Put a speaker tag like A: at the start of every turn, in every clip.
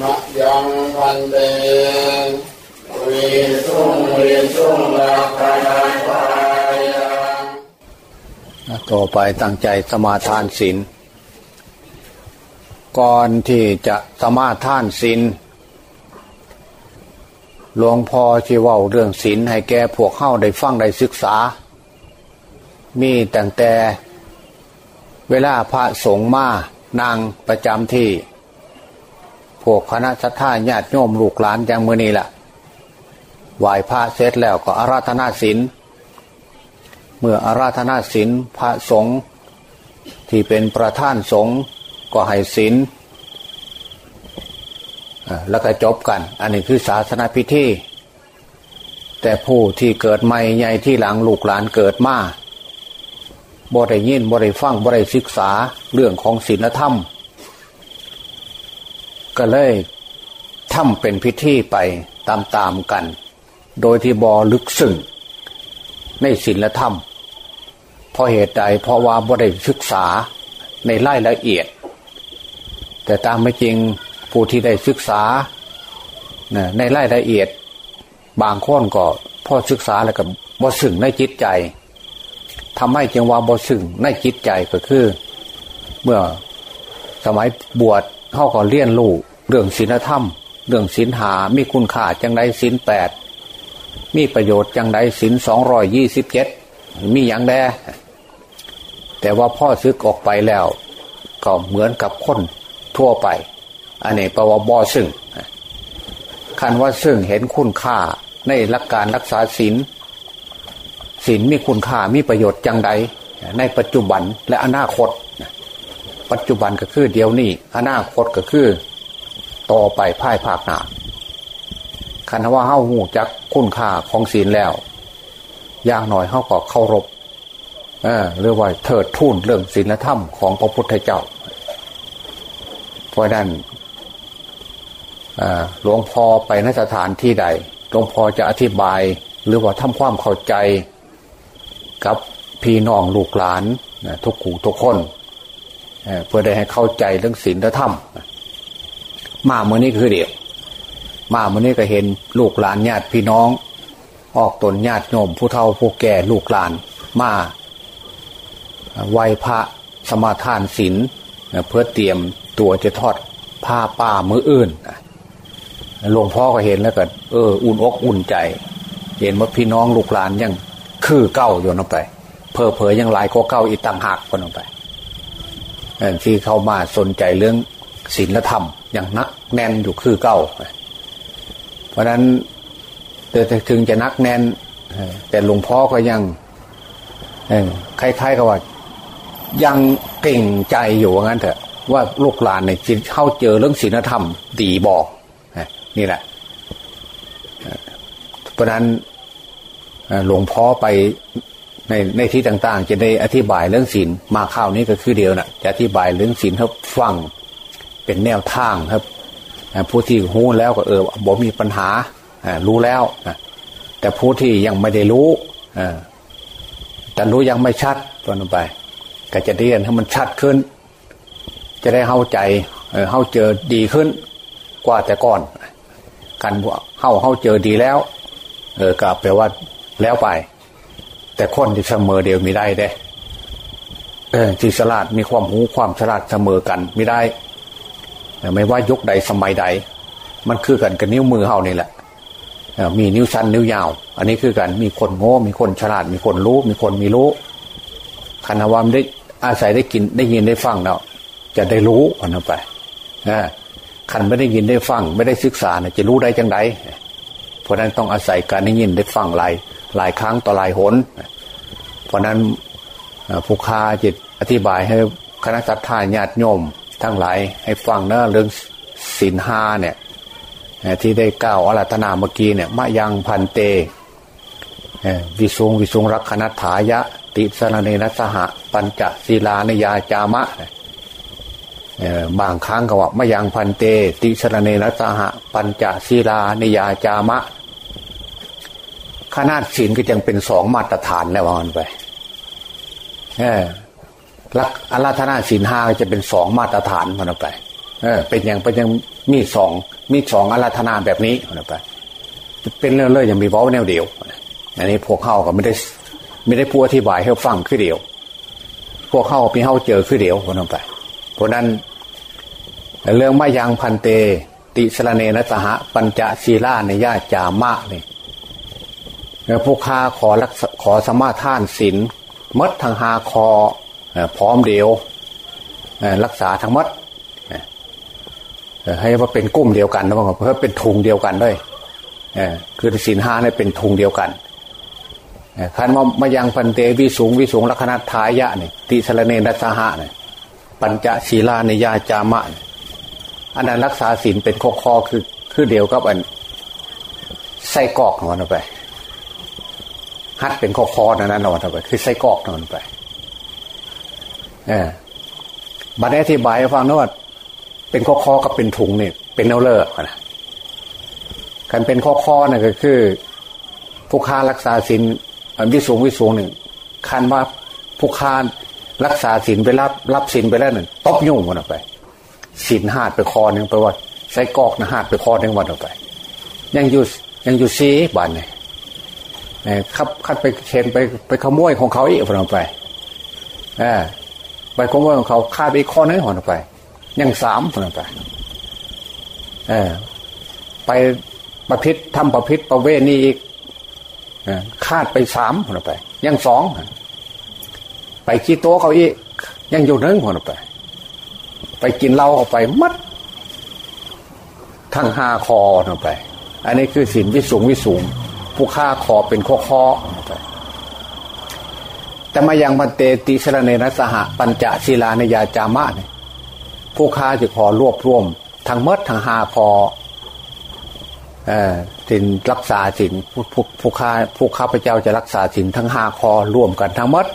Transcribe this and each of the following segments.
A: มะยังพันเตวิสุงวิสุงลักขณาทายัง
B: ต่อไปตั้งใจสมาทานศีลก่อนที่จะสมาทานศีลหลวงพ่อที่ว่าเรื่องศีลให้แกพวกเข้าได้ฟังได้ศึกษา มีแต่งแต่เวลาพระสงฆ์มานางประจำที่ พวกคณะสัตยาญาติโยมลูกหลานอย่างมือนี้แหละไหวพระเสร็จแล้วก็อาราธนาศีลเมื่ออาราธนาศีลพระสงฆ์ที่เป็นประธานสงฆ์ก็ให้ศีลแล้วก็จบกัน อันนี้คือศาสนาพิธีแต่ผู้ที่เกิดใหม่ใหญ่ที่หลังลูกหลานเกิดมาบริยินบริฟังบริศึกษาเรื่องของศีลธรรม ก็เลยทำเป็นพิธีไปตามๆกัน โดยที่บอลึกซึ้งในศีลธรรม เพราะเหตุใดเพราะว่าบริศึกษาในรายละเอียด แต่ตามไม่จริงผู้ที่ได้ศึกษาในรายละเอียด บางคนก็พอศึกษาแล้วก็บ่สึ่งในจิตใจทำให้จึงว่าบ่สึ่งในจิตใจก็คือ เมื่อสมัยบวช เขาก็เรียนรู้เรื่องศีลธรรม เรื่องศีลหามีคุณค่าจังไดศีลแปดมีประโยชน์จังไดศีลสองรอยี่สิบเจ็ดมีอย่างแดแต่ว่าพ่อซึกออกไปแล้ว ก็เหมือนกับคนทั่วไป อันนี้แปลว่าบ่ซึ่งคันว่าซึ่งเห็นคุณค่าในหลักการรักษาศีลศีลมีคุณค่ามีประโยชน์จังใดในปัจจุบันและอนาคต ปัจจุบันก็คือเดียวนี้อนาคตก็คือ ต่อไปภายภาคหน้าคันว่าเฮ้าหูจักคุณค่าของศีลแล้วอย่างหน่อยเฮ้าก็เคารพเออเรียกว่าเถิดทูนเรื่องศีลธรรมของพระพุทธเจ้าเพราะนั้นหลวงพ่อไปนสถานที่ใดหลวงพ่อจะอธิบายหรือว่าทำความเข้าใจกับพี่น้องลูกหลานทุกขู่ทุกคน เพื่อได้ให้เข้าใจเรื่องศีลธรรมมาเมื่อนี้คือเดียวมาเมื่อนี้ก็เห็นลูกหลานญาติพี่น้อง ออกตนญาติโยมผู้เฒ่าผู้แก่ลูกหลานมาไหวพระสมาทานศีลเพื่อเตรียมตัวจะทอดผ้าป่ามืออื่นหลวงพ่อก็เห็นแล้วก็เอออุ่นอกอุ่นใจ เห็นว่าพี่น้องลูกหลานยังคือเก้าโยนออกไปเพอเพยยังลายก็เก้าอีต่างหักคนออกไป ที่เข้ามาสนใจเรื่องศีลธรรม อย่างนักแน่นอยู่คือเก้าเพราะนั้นแต่ถึงจะนักแน่นแต่หลวงพ่อก็ยังคล้ายๆกับว่า ยังเก่งใจอยู่ว่างั้นเถอะว่าลูกหลานเนี่ยเข้าเจอเรื่องศีลธรรมดีบอกนี่แหละเพราะนั้นหลวงพ่อไป ในในที่ต่างๆ จะได้อธิบายเรื่องศีลมาข้าวนี้ก็คือเดียวนะ่ะจะอธิบายเรื่องศีลครับฟังเป็นแนวทางครับผู้ที่รู้แล้วก็เออบ่มีปัญหารู้แล้วแต่ผู้ที่ยังไม่ได้รู้แต่รู้ยังไม่ชัดตอนไป ก็จะเรียนให้มันชัดขึ้น จะได้เข้าใจเข้าเจอดีขึ้น กว่าแต่ก่อนกันเข้าเข้าเจอดีแล้ว เออก็แปลว่าแล้วไป แต่คนที่เสมอเดียวม่ได้เด้เออที่ฉลาดมีความหูความฉลาดเสมอกันไม่ได้ไม่ว่ายุคใดสมัยใด มันคือกันกับนิ้วมือเฮานี่แหละมีนิ้วสั้นนิ้วยาว อันนี้คือกันมีคนโง่ มีคนฉลาด มีคนรู้ มีคนมีรู้คณะวามได้อาศัยได้กินได้ยินได้ฟังเนาะจะได้รู้อันนั้นไปนะขันไม่ได้ยินได้ฟัง ไม่ได้ศึกษาเนี่ยจะรู้ได้จังไดเพราะนั้นต้องอาศัยการได้ยินได้ฟังหลาย หลายครั้งต่อหลายหน เพราะนั้นผู้ค้าจิตอธิบายให้คณะสัตยาญาติโยมทั้งหลายให้ฟังนะเรื่องศีลห้าเนี่ยที่ได้กล่าวอารัธนาเมื่อกี้เนี่ยมะยังพันเตวิสุงวิสุงรักขณถายะ ติสนเนนัสหะ ปัญจศีลานยาจามะบางครั้งก็ว่ามะยังพันเต ติสรเนนัสหะ ปัญจศีลานยาจามะ ขนาดศีลก็ยังเป็นสองมาตรฐานแล้ววันไปเออรักอาราธนาศีลห้าจะเป็นสองมาตรฐานมันไป เออ เป็นอย่างเป็นอย่างมีสองมีสองอาราธนาแบบนี้นะไปเป็นเรื่องเลยยังมีเว้าแนวเดียวอันนี้พวกเข้าก็ไม่ได้ไม่ได้พูดอธิบายให้ฟังคือเดียว พวกเข้าพี่เข้าเจอคือเดียวคนนั้นไป เพราะนั้นเรื่องมายังพันเต ติสรเนนสหปัญจศีลาในญาจามะเนี่ ผู้ค้าขอรักขอสมาทานศีลมัดทางหาคอพร้อมเดียวรักษาทั้งมัดให้ว่าเป็นกุ้มเดียวกันนะว่าเพื่อเป็นทุงเดียวกันด้วยคือศีลห้าเนี่ยเป็นทุงเดียวกันคันว่ามายังพันเตวิสูงวิสูงลักษณะทายะเนี่ยติสรเนนัสหะเนี่ยปัญจศีลาในยาจามะอันนั้นรักษาศีลเป็นข้อคอคือคือเดียวกับอันไส้กอกของมันไป ฮัดเป็นข้อคอนั่นนั่นอนไป คือไส้กอกนั่นไปเออบัดนี้อธิบายให้ฟังนะว่าเป็นข้อคอกับเป็นถุงเนี่ยเป็นเนเลอร์นะกันเป็นข้อคอนี่ก็คือ ผู้ค้ารักษาศีลวิสูงวิสูงหนึ่งคันว่าผู้ค้ารักษาศีลไปรับรับศีลไปแล้วหนึ่งตบยุ่งมันออกไปศีลหาดไปคอหนึ่งไปว่าไส้กอกนะหาดไปคอหนึ่งวันออกไป ยังอยู่ยังอยู่ซีบันเนี่ย ขับขัดไปเชนไปไปขโมยของเขาอีกวันออกไปอไปขโมยของเขาฆ่าไปอีกข้อนึงวันออกไป ยังสามวันออกไปเออไปประพิษทำประพิษประเวณีอีกคาดไปสามคนไป ยังสองไปขี้โต๊ะเขาอีกยังอยู่นึ่งคนไป ไปกินเหล้าเข้าไปมัด ทั้งห้าคอไป อันนี้คือสินวิสูงวิสูง ผู้ฆ่าคอเป็นข้อข้อแต่มายังบันเตติสระเนนสหปัญจศีลาในยาจามาเนี่ยผู้ฆ่าจะขอรวบรวมทั้งมดทั้งหาคอสินรักษาสินผู้ผู้ค้าผู้ข้าพระเจ้าจะรักษาสินทั้งหาคอร่วมกันทั้งมด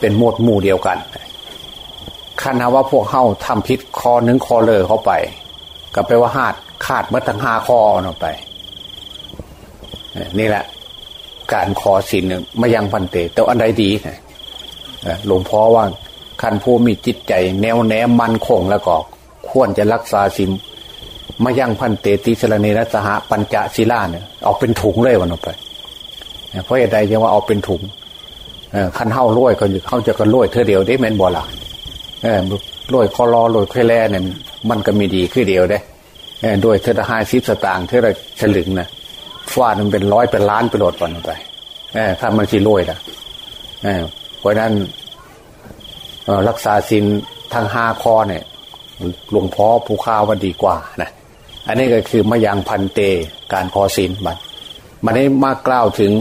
B: เป็นหมวดหมู่เดียวกันคันว่าพวกเข้าทำพิษคอหนึ่งคอเลยเข้าไป ก็แปลว่าหาดขาดมดทั้งหาคอออกไป นี่แหละ การขอสินมายังพันเต แต่อันใดดีหลวงพ่อว่าคันผู้มีจิตใจ แนวแนมมันคงแล้วก็ ควรจะรักษาสินมายังพันเตติสรเนรสหปัญจศิลาเนี่ยเอาเป็นถุงเลยวันออกไปเพราะเหตุใดยังว่าเอาเป็นถุงขันเท้าลอยก็เขาจะกันลอยเธอเดียวได้แมนบ่ละเออลอยคอรอลอยแค่แล่เนี่ยมันก็มีดีขึ้นเดียวได้ด้วยเธอละห้าสิบสตางค์เธอละฉลึงนะ ฟาดมันเป็นร้อยเป็นล้านไปโหลดวันไปถ้ามันสีลอยนะเพราะนั้นรักษาสินทางห้าคอเนี่ยหลวงพ่อผู้ข้าวว่าดีกว่านะอันนี้ก็คือมายังพันเตการขอศีลบัดมันได้มากล่าวถึง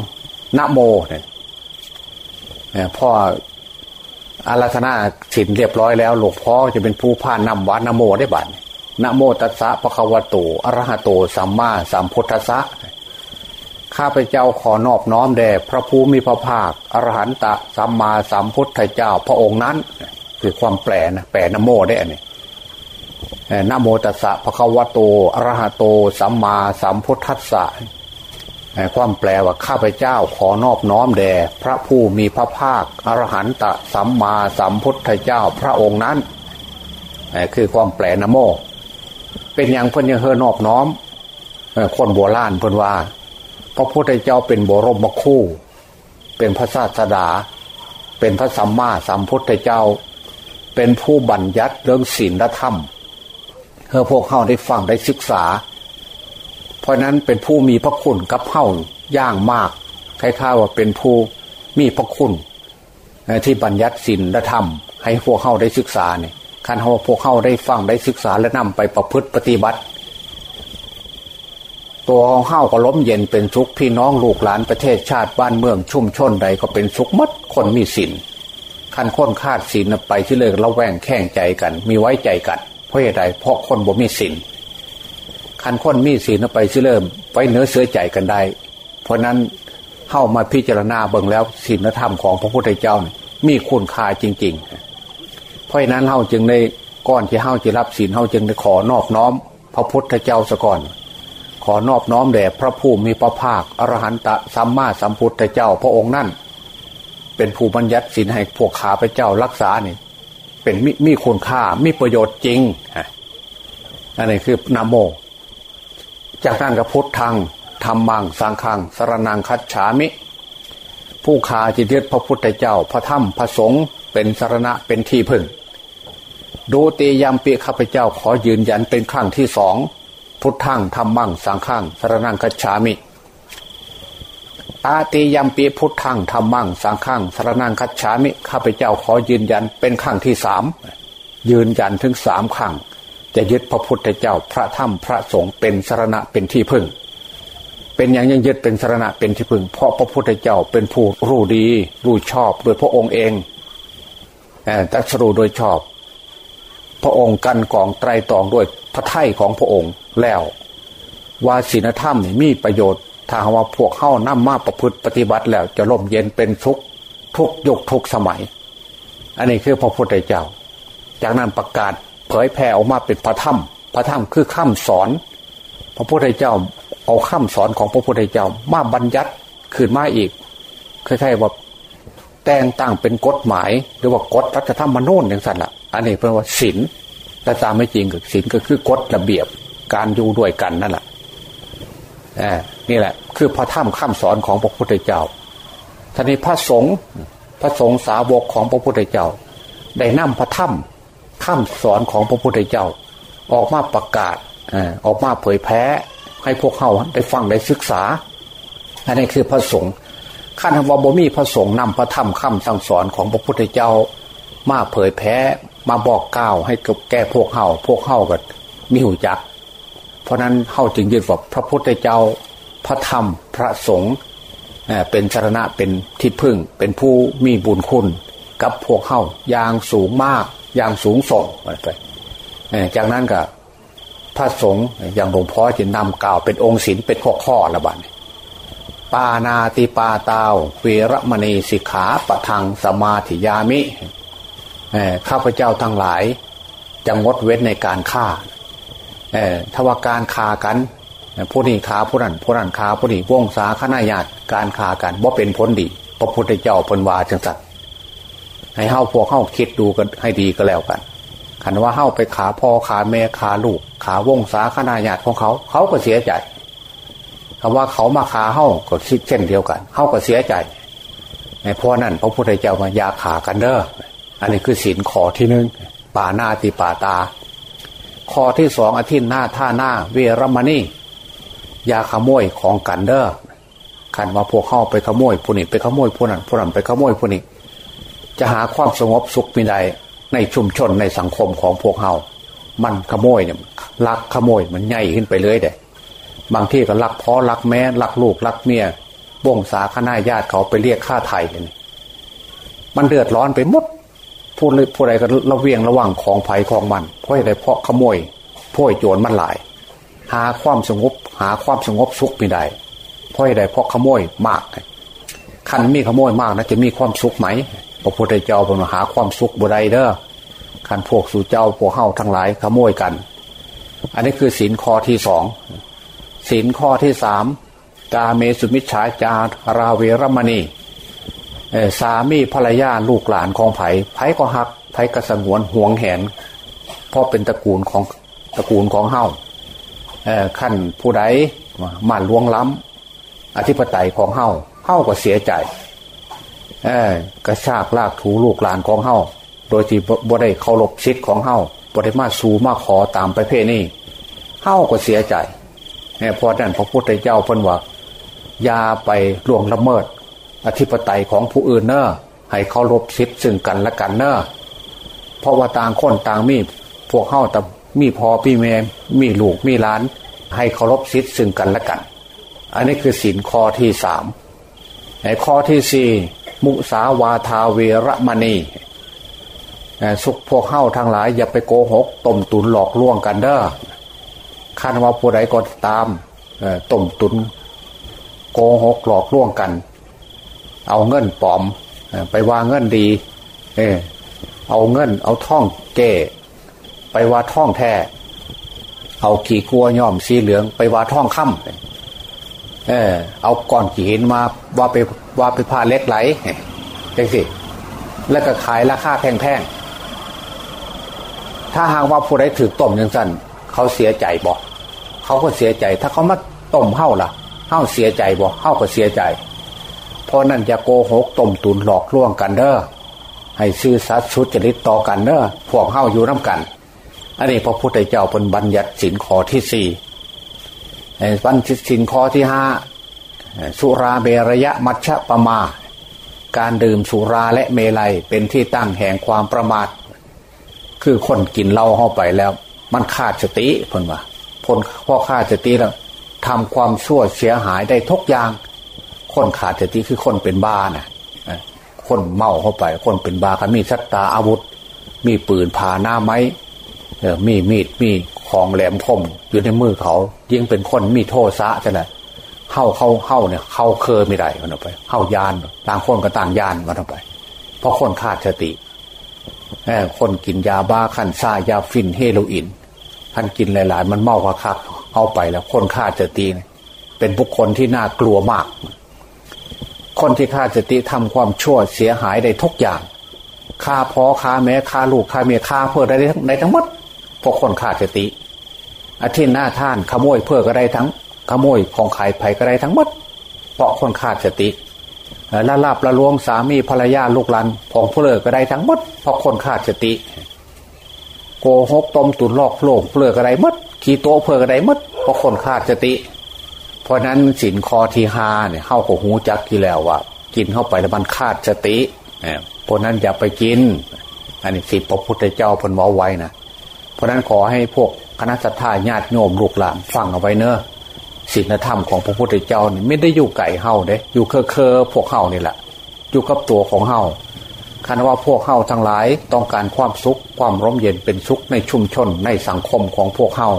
B: นะโมเนี่ยพ่ออาราธนาศีลเรียบร้อยแล้ว หลวงพ่อจะเป็นผู้พานำวัดนโมได้บัดนะโมตัสสะปะคะวะโตอรหะโตสัมมาสัมพุทธัสสะ ข้าพเจ้าขอนอบน้อมแด่พระภูมิพระภาคอรหันตะสัมมาสัมพุทธเจ้าพระองค์นั้น คือความแปลนะแปลนโมได้อันนี้นโมตัสสะภะคะวโตอรหะโต สัมมาสัมพุทธัสสะความแปลว่าข้าพเจ้าขอนอบน้อมแด่พระผู้มีพระภาคอรหันตะสัมมาสัมพุทธเจ้าพระองค์นั้นคือความแปลนโม เป็นอย่างเพิ่นยังเฮอนอบน้อมคนโบราณเพิ่นว่า พระพุทธเจ้าเป็นบรมคู่ เป็นพระศาสดา เป็นพระสัมมาสัมพุทธเจ้า เป็นผู้บัญญัติเรื่องศีลธรรมเพื่อพวกเข้าได้ฟังได้ศึกษา เพราะนั้นเป็นผู้มีพระคุณกับเข้าย่างมากคล้ายๆว่าเป็นผู้มีพระคุณที่บัญญัติศีลและธรรม ให้พวกเข้าได้ศึกษาเนี่ยคันเขาพวกเข้าได้ฟังได้ศึกษาและนำไปประพฤติปฏิบัติ ตัวของเขาก็ล้มเย็นเป็นสุขพี่น้องลูกหลานประเทศชาติบ้านเมืองชุ่มชนใดก็เป็นสุขมัดคนมีศีลคันค้นคาดศีลไปที่เลยเราแวงแข่งใจกัน มีไว้ใจกัน เพราะเหตุใดเพราะคนบ่มีศีลคันคนมีศีลไปซิเริ่มไว้เนื้อเสือใจกันได้ เพราะนั้นเข้ามาพิจารณาเบิ่งแล้วศีลธรรมของพระพุทธเจ้ามีคุณค่าจริง ๆ เพราะนั้นเข้าจึงในก้อนที่เข้าจะรับศีลเข้าจึงได้ขอนอบน้อม พระพุทธเจ้าสะก่อน ขอนอบน้อมแด่พระผู้มีพระภาคอรหันตสัมมาสัมพุทธเจ้าพระองค์นั่น เป็นผู้บัญญัติศีลให้พวกขาพเจ้ารักษาเนี่ยเป็นมมีคุณค่ามีประโยชน์จริงอันนี้คือนามโม จากนั้นก็พุทธังธรรมังสังฆังสรนังคัจฉามิ ผู้ขาจิตยึดพระพุทธเจ้า พระธรรมพระสงฆ์เป็นสารณะเป็นที่พึ่ง ดูเตยามเปียข้าพเจ้าขอยืนยันเป็นครั้งที่สอง พุทธังธรรมังสังฆังสรนังคัจฉามิ อาติยมปีพุทธังธรรมังสังฆังสรนังคัจฉามิข้าพเจ้าขอยืนยันเป็นครั้งที่สามยืนยันถึงสามครั้งจะยึดพระพุทธเจ้าพระธรรมพระสงฆ์เป็นสรณะเป็นที่พึ่ง เป็นอย่างยังยึดเป็นสรณะเป็นที่พึ่ง เพราะพระพุทธเจ้าเป็นผู้รู้ดีรู้ชอบโดยพระองค์เองแตัสรู้โดยชอบ พระองค์กันกองไตรตองด้วย พระไถ่ของพระองค์แล้ว ว่าศีลธรรมมีประโยชน์ถ้าว่าพวกเข้านั่มมาประพฤติปฏิบัติแล้วจะร่มเย็นเป็นทุกทุกยุคทุกสมัย อันนี้คือพระพุทธเจ้า จากนั้นประกาศเผยแผ่ออกมาเป็นพระธรรม พระธรรมคือข้ามสอน พระพุทธเจ้าเอาข้ามสอนของพระพุทธเจ้ามาบัญญัติขึ้นมาอีกคล้ายๆว่าแต่งตั้งเป็นกฎหมาย หรือว่ากฎรัฐธรรมนูญอย่างสั้นละอันนี้เป็นว่าศีล แต่ตามไม่จริงคือศีลก็คือกฎระเบียบการอยู่ด้วยกันนั่นแหละนี่แหละ คือพระธรรมข้ามสอนของพระพุทธเจ้าท่านี้พระสงฆ์พระสงฆ์สาวกของพระพุทธเจ้า ได้นำพระธรรมข้ามสอนของพระพุทธเจ้า ออกมาประกาศออกมาเผยแพร่ให้พวกเขาได้ฟังได้ศึกษาอันนี้คือพระสงฆ์ขั้นว่าบ่มีพระสงฆ์นำพระธรรมข้ามสั่งสอนของพระพุทธเจ้า มาเผยแพร่ มาบอกกล่าวให้กับแก่พวกเขาพวกเขาก็มีหูจัก เพราะนั้นเข้าจึงยึดว่าพระพุทธเจ้า พระธรรมพระสงฆ์เป็นชรณะเป็นที่พึ่ง เป็นผู้มีบุญคุณ กับพวกเข้าอย่างสูงมากอย่างสูงส่งไปจากนั้นก็พระสงฆ์อย่างหลวงพ่อจะนำกล่าวเป็นองค์ศิลเป็นข้อข้อละบัดปานาติปาตาวเวรมณีสิกขาปะทังสมาธิยามิ ข้าพเจ้าทั้งหลายจะงดเว้นในการฆ่าเออทว่าการคากันผู้นี้ขาผู้นั้นผู้นั้นขาผู้นี้วงสาขณาญาติการคากันว่าเป็นผลดี พระพุทธเจ้าพนวาจังสัตให้เฮ้าพวกเฮ้าคิดดูกันให้ดีก็แล้วกันขันว่าเฮ้าไปขาพ่อขาแม่ขาลูกขาวงสาขณาญาติของเขา เขาก็เสียใจคำว่าเขามาขาเฮ้าก็คิดเช่นเดียวกันเฮ้าก็เสียใจในพ่อนั่นพระพุทธเจ้ามายาขากันเด้อ อันนี้คือศีลขอที่หนึ่งป่าหน้าตีป่าตา ข้อที่สองอาทิตย์หน้าท่าหน้า เวรมณียาขโมยของกันเดอ้อขันว่าพวกเข้าไปขโมยผู้นี้ไปขโมยผู้นั้นผู้นั้นไปขโมยผู้นี้จะหาความสงบสุขมีใดในชุมชนในสังคมของพวกเฮามันขโมยเนี่ยลักขโมยมันใหญ่ขึ้นไปเลยเด้บางที่ก็ลักพ่อลักแม่ลักลูกลักเมียบ่งสาขณาญาติเขาไปเรียกค่าไทยเลยมันเดือดร้อนไปหมด ผู้ผู้ใดก็ระเวียงระวังของไผ่ของมันเพราะอะไรเพราะขโมยพ่อยโจรมันหลาย หาความสงบหาความสงบสุขไม่ได้เพราะอะไรเพราะขโมยมากคันมีขโมยมากนะจะมีความสุขไหมพระพุทธเจ้าเป็นหาความสุขบุได้เด้อคันพวกสู่เจ้าพวกเฮาทั้งหลายขโมยกัน อันนี้คือศีลข้อที่สองศีลข้อที่สามกาเมสุมิชฌาจาราเวรมณี สามีภรรยาลูกหลานของไผ่ไผ่ก็หักไผ่ก็สงวนห่วงแหนเพราะเป็นตระกูลของตระกูลของเฮาขั้นผู้ใดมาล่วงล้ำอธิปไตยของเฮาเฮาก็เสียใจกระชากลากถูลูกหลานของเฮาโดยที่บ่ได้เคารพชิดของเฮาบ่ได้มาสู่มาขอตามไปเพนี่เฮาก็เสียใจเพราะนั้นพระพุทธเจ้าเพิ่นว่าอย่าไปล่วงละเมิด อธิปไตยของผู้อื่นเนอะให้เคารพสิทธิ์ซึ่งกันและกันเนอะเพราะว่าต่างคนต่างมีพวกเข้าแต่มีพอพี่เมมีลูกมีล้าน ให้เคารพสิทธิ์ซึ่งกันและกัน อันนี้คือสินข้อที่สามในข้อที่สี่มุสาวาทาเวรมณีสุขพวกเข้าทางหลาย อย่าไปโกหกต้มตุนหลอกลวงกันเด้อคันว่าผู้ใดก็ตามต้มตุนโกหกหลอกลวงกัน เอาเงินปลอม ไปว่าเงินดี เออเอาเงิน เอาท่องเก้ไปว่าท่องแท้เอาขี่กลัวย่อมสีเหลือง ไปว่าท่องค่ำเออ เอาก้อนขี่หินมาว่าไปว่าไปพาเล็กไหลจังสิแล้วก็ขายราคาแพงๆถ้าหากว่าผู้ใดถือต้มยังสั้นเขาเสียใจบอกเขาก็เสียใจ ถ้าเขามาต้มเฮ้าล่ะเฮ้าเสียใจบอกเฮ้าก็เสียใจ ราะนั่นจะโกหกต้มตุนหลอกลวงกันเด้อให้ซื่อสัตย์สุจริตต่อกันเด้อพวกเฮ้าอยู่น้ากัน อันนี้พระพุทธเจ้าเป็นบัญญัติสินข้อที่สี่บัญญัติสินข้อที่ห้าสุราเบรยะมัชฌะปมา การดื่มสุราและเมลัยเป็นที่ตั้งแห่งความประมาท คือคนกินเหล้าเข้าไปแล้ว มันขาดสติพนว่าพลพ่อขาดสติแล้วทำความชั่วเสียหายได้ทุกอย่าง คนขาดสติคือคนเป็นบ้านะ่ะคนเมาเข้าไป คนเป็นบ้าเขามีสัตตาอาวุธ มีปืนผ่าหน้าไม้มีมีดมีของแหลมคมอยู่ในมือเขา ยิ่งเป็นคนมีโทษซะจะไหนเข้าเข้าเข้าเนี่ยเข้าเคอไม่ได้มันออกไป เข้ายานต่างคนก็ต่างยานมันออกไป เพราะคนขาดสติคนกินยาบ้าขันซ่ายาฟินเฮโรอีนท่านกินหลาย ๆ มันเมาคักเข้าไปแล้ว คนขาดสติเป็นบุคคลที่น่ากลัวมาก คนที่ขาดสติทำความชั่วเสียหายได้ทุกอย่างฆ่าพ่อฆ่าแม่ฆ่าลูกฆ่าเมียฆ่าเพื่อได้ในทั้งหมดพวกคนขาดสติอาทิตย์หน้าท่านขโมยเพื่อก็ได้ทั้งขโมยของขายไผ่ก็ได้ทั้งหมดเพราะคนขาดสติละลาบละลวงสามีภรรยาลูกหลานของผู้เลิกก็ได้ทั้งหมดเพราะคนขาดสติ โกหกต้มตุนลอกโลกเพื่อก็ได้มดขี่โต๊ะเพื่อก็ได้มดเพราะคนขาดสติ เพราะนั้นสินคอทีหาเนี่ยเข้ากับหูจักกี่แล้วว่า กินเข้าไปแล้วมันขาดสติเพราะนั้นอย่าไปกิน อันนี้สิพระพุทธเจ้าพนวอไว้นะเพราะนั้นขอให้พวกคณะสัตยาญาติโยมลูกหลานฟังเอาไว้เนอะศีลธรรมของพระพุทธเจ้านี่ไม่ได้อยู่ไก่เฮาเด้อยู่เคอเคอพวกเฮานี่แหละอยู่กับตัวของเฮาคันว่าพวกเฮาทั้งหลายต้องการความสุขความร่มเย็นเป็นสุขในชุมชนในสังคมของพวกเฮา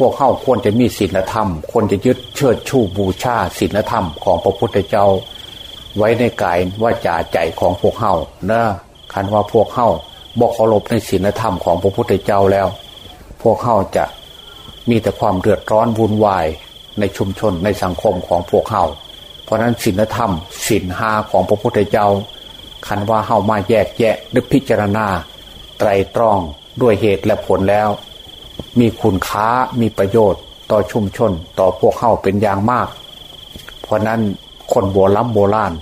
B: พวกเฮาควรจะมีศีลธรรม ควรจะยึดเชิดชูบูชาศีลธรรมของพระพุทธเจ้า ไว้ในกายว่าจ่าใจของพวกเฮานะคันว่าพวกเฮาบอกเคารพในศีลธรรมของพระพุทธเจ้าแล้ว พวกเฮาจะมีแต่ความเดือดร้อนวุ่นวายในชุมชนในสังคมของพวกเฮาเพราะนั้นศีลธรรมศีลหาของพระพุทธเจ้า คันว่าเฮามาแยกแยะหรือพิจารณาไตรตรองด้วยเหตุและผลแล้ว มีคุณค่ามีประโยชน์ ต่อชุมชน ต่อพวกเฮาเป็นอย่างมาก เพราะนั้นคนโบราณโบราณ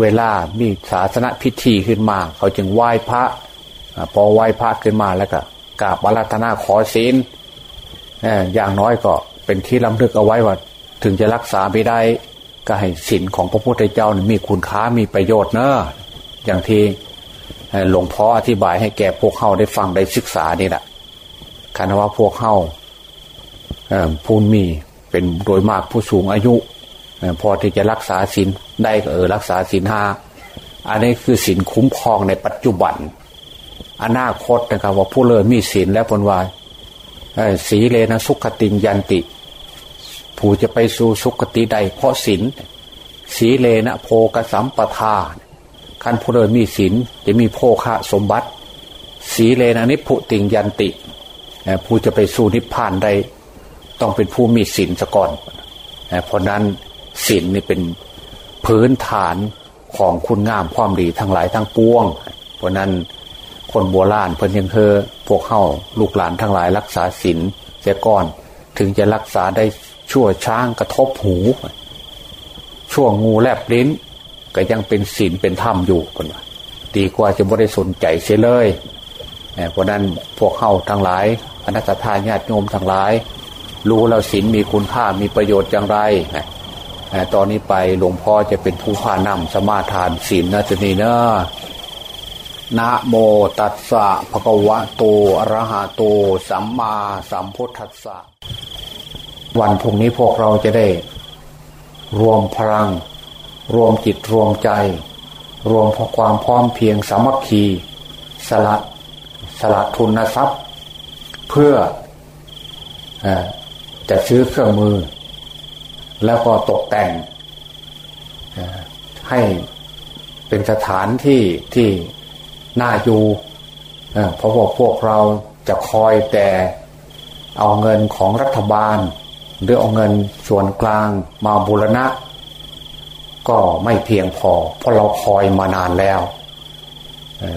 B: เวลามีศาสนพิธีขึ้นมา เขาจึงไหว้พระพอไหว้พระขึ้นมาแล้วก็กราบอาราธนาขอศีลอย่างน้อยก็เป็นที่ล้ำลึกเอาไว้ว่า ถึงจะรักษาไม่ได้ก็ให้ศีลของพระพุทธเจ้ามีคุณค่ามีประโยชน์เนอะอย่างที่หลวงพ่ออธิบายให้แก่พวกเข้าได้ฟังได้ศึกษานี่แหละ คณะว่าพวกเข้าพูนมีเป็นโดยมากผู้สูงอายุ พอที่จะรักษาศีลได้เออรักษาศีลห้าอันนี้คือศีลคุ้มครองในปัจจุบัน อนาคตนะครับว่าผู้เลิศมีศีลและพลวายสีเลนะสุขติงยันติ ผู้จะไปสู่สุขติใดเพราะศีลสีเลนะโพกสัมปทาคันผู้เดินมีศีลจะมีโภคะสมบัติ สีเลนะนิพุติงยันติ ผู้จะไปสู่นิพพานใดต้องเป็นผู้มีศีลซะก่อน เพราะนั้นศีลนี่เป็นพื้นฐานของคุณงามความดีทั้งหลายทั้งปวง เพราะนั้นคนโบราณเพิ่นยังเธอพวกเข้าลูกหลานทั้งหลายรักษาศีลเสียก่อน ถึงจะรักษาได้ชั่วช้างกระทบหู ชั่วงูแลบลิ้น ก็ยังเป็นศีลเป็นธรรมอยู่คนดีกว่าจะไม่ได้สนใจเสียเลยเพราะนั้นพวกเข้าทั้งหลาย พนักทาญาติโยมทั้งหลาย รู้แล้วศีลมีคุณค่ามีประโยชน์อย่างไรตอนนี้ไปหลวงพ่อจะเป็นผู้พานำสมาทานศีลนะจะนี่เนอะนะโมตัสสะภะคะวะโตอะระหะโต สัมมาสัมพุทธัสสะ วันพรุ่งนี้พวกเราจะได้ รวมพลัง รวมจิตรวมใจ รวมพอความพร้อมเพียงสามัคคี สละสละทุนทรัพย์ เพื่ออจะซื้อเครื่องมือ แล้วก็ตกแต่งให้เป็นสถานที่ที่น่าอยู่เพราะว่าพวกเราจะคอยแต่เอาเงินของรัฐบาล หรือเอาเงินส่วนกลางมาบูรณะ ก็ไม่เพียงพอ เพราะเราคอยมานานแล้ว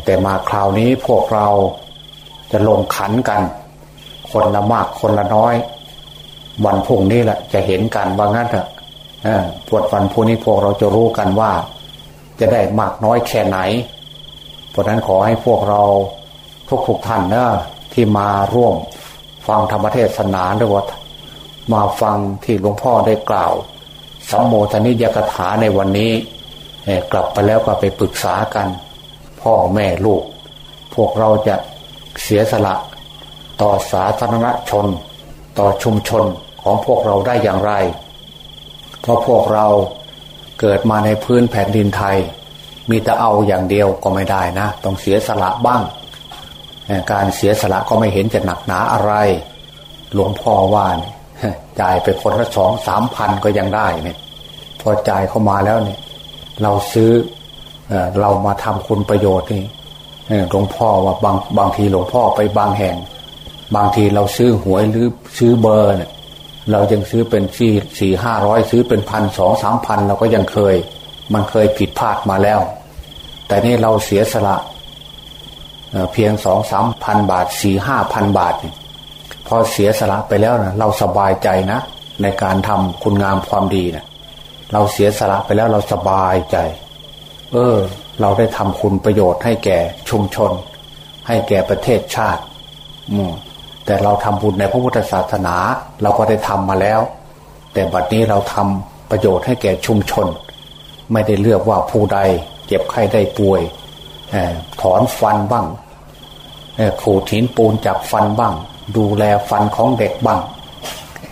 B: แต่มาคราวนี้พวกเราจะลงขันกัน คนละมากคนละน้อย วันพุ่งนี้แหละจะเห็นกันว่างั้นเถอะปวดวันพุ่งนี้พวกเราจะรู้กันว่า จะได้มากน้อยแค่ไหน เพราะนั้นขอให้พวกเราทุกทุกท่านนะที่มาร่วม ฟังธรรมเทศนาด้วยว่ามาฟังที่หลวงพ่อได้กล่าวสัมโมทนิยกถาในวันนี้กลับไปแล้วก็ไปปรึกษากัน พ่อแม่ลูก พวกเราจะเสียสละ ต่อสาธารณชน ต่อชุมชนของพวกเราได้อย่างไร เพราะพวกเราเกิดมาในพื้นแผ่นดินไทย มีแต่เอาอย่างเดียวก็ไม่ได้นะ ต้องเสียสละบ้าง การเสียสละก็ไม่เห็นจะหนักหนาอะไร หลวงพ่อว่าจ่ายไปคนละสองสามพันก็ยังได้เนี่ย พอจ่ายเข้ามาแล้วเนี่ย เราซื้อเรามาทำคุณประโยชน์นี่หลวงพ่อว่าบางบางทีหลวงพ่อไปบางแห่ง บางทีเราซื้อหวยหรือซื้อเบอร์เนี่ยเรายังซื้อเป็นสี่สี่ห้าร้อยซื้อเป็นพันสองสามพันเราก็ยังเคย มันเคยผิดพลาดมาแล้ว แต่นี่เราเสียสละเพียงสองสามพันบาทสี่ห้าพันบาท พอเสียสละไปแล้วนะเราสบายใจนะ ในการทำคุณงามความดีนะเราเสียสละไปแล้วเราสบายใจ เออ เราได้ทำคุณประโยชน์ให้แก่ชุมชน ให้แก่ประเทศชาติอืม แต่เราทำบุญในพระพุทธศาสนา เราก็ได้ทำมาแล้ว แต่บัดนี้เราทำประโยชน์ให้แก่ชุมชน ไม่ได้เลือกว่าผู้ใดเจ็บไข้ได้ป่วยถอนฟันบ้างขูดหินปูนจับฟันบ้าง ดูแลฟันของเด็กบ้าง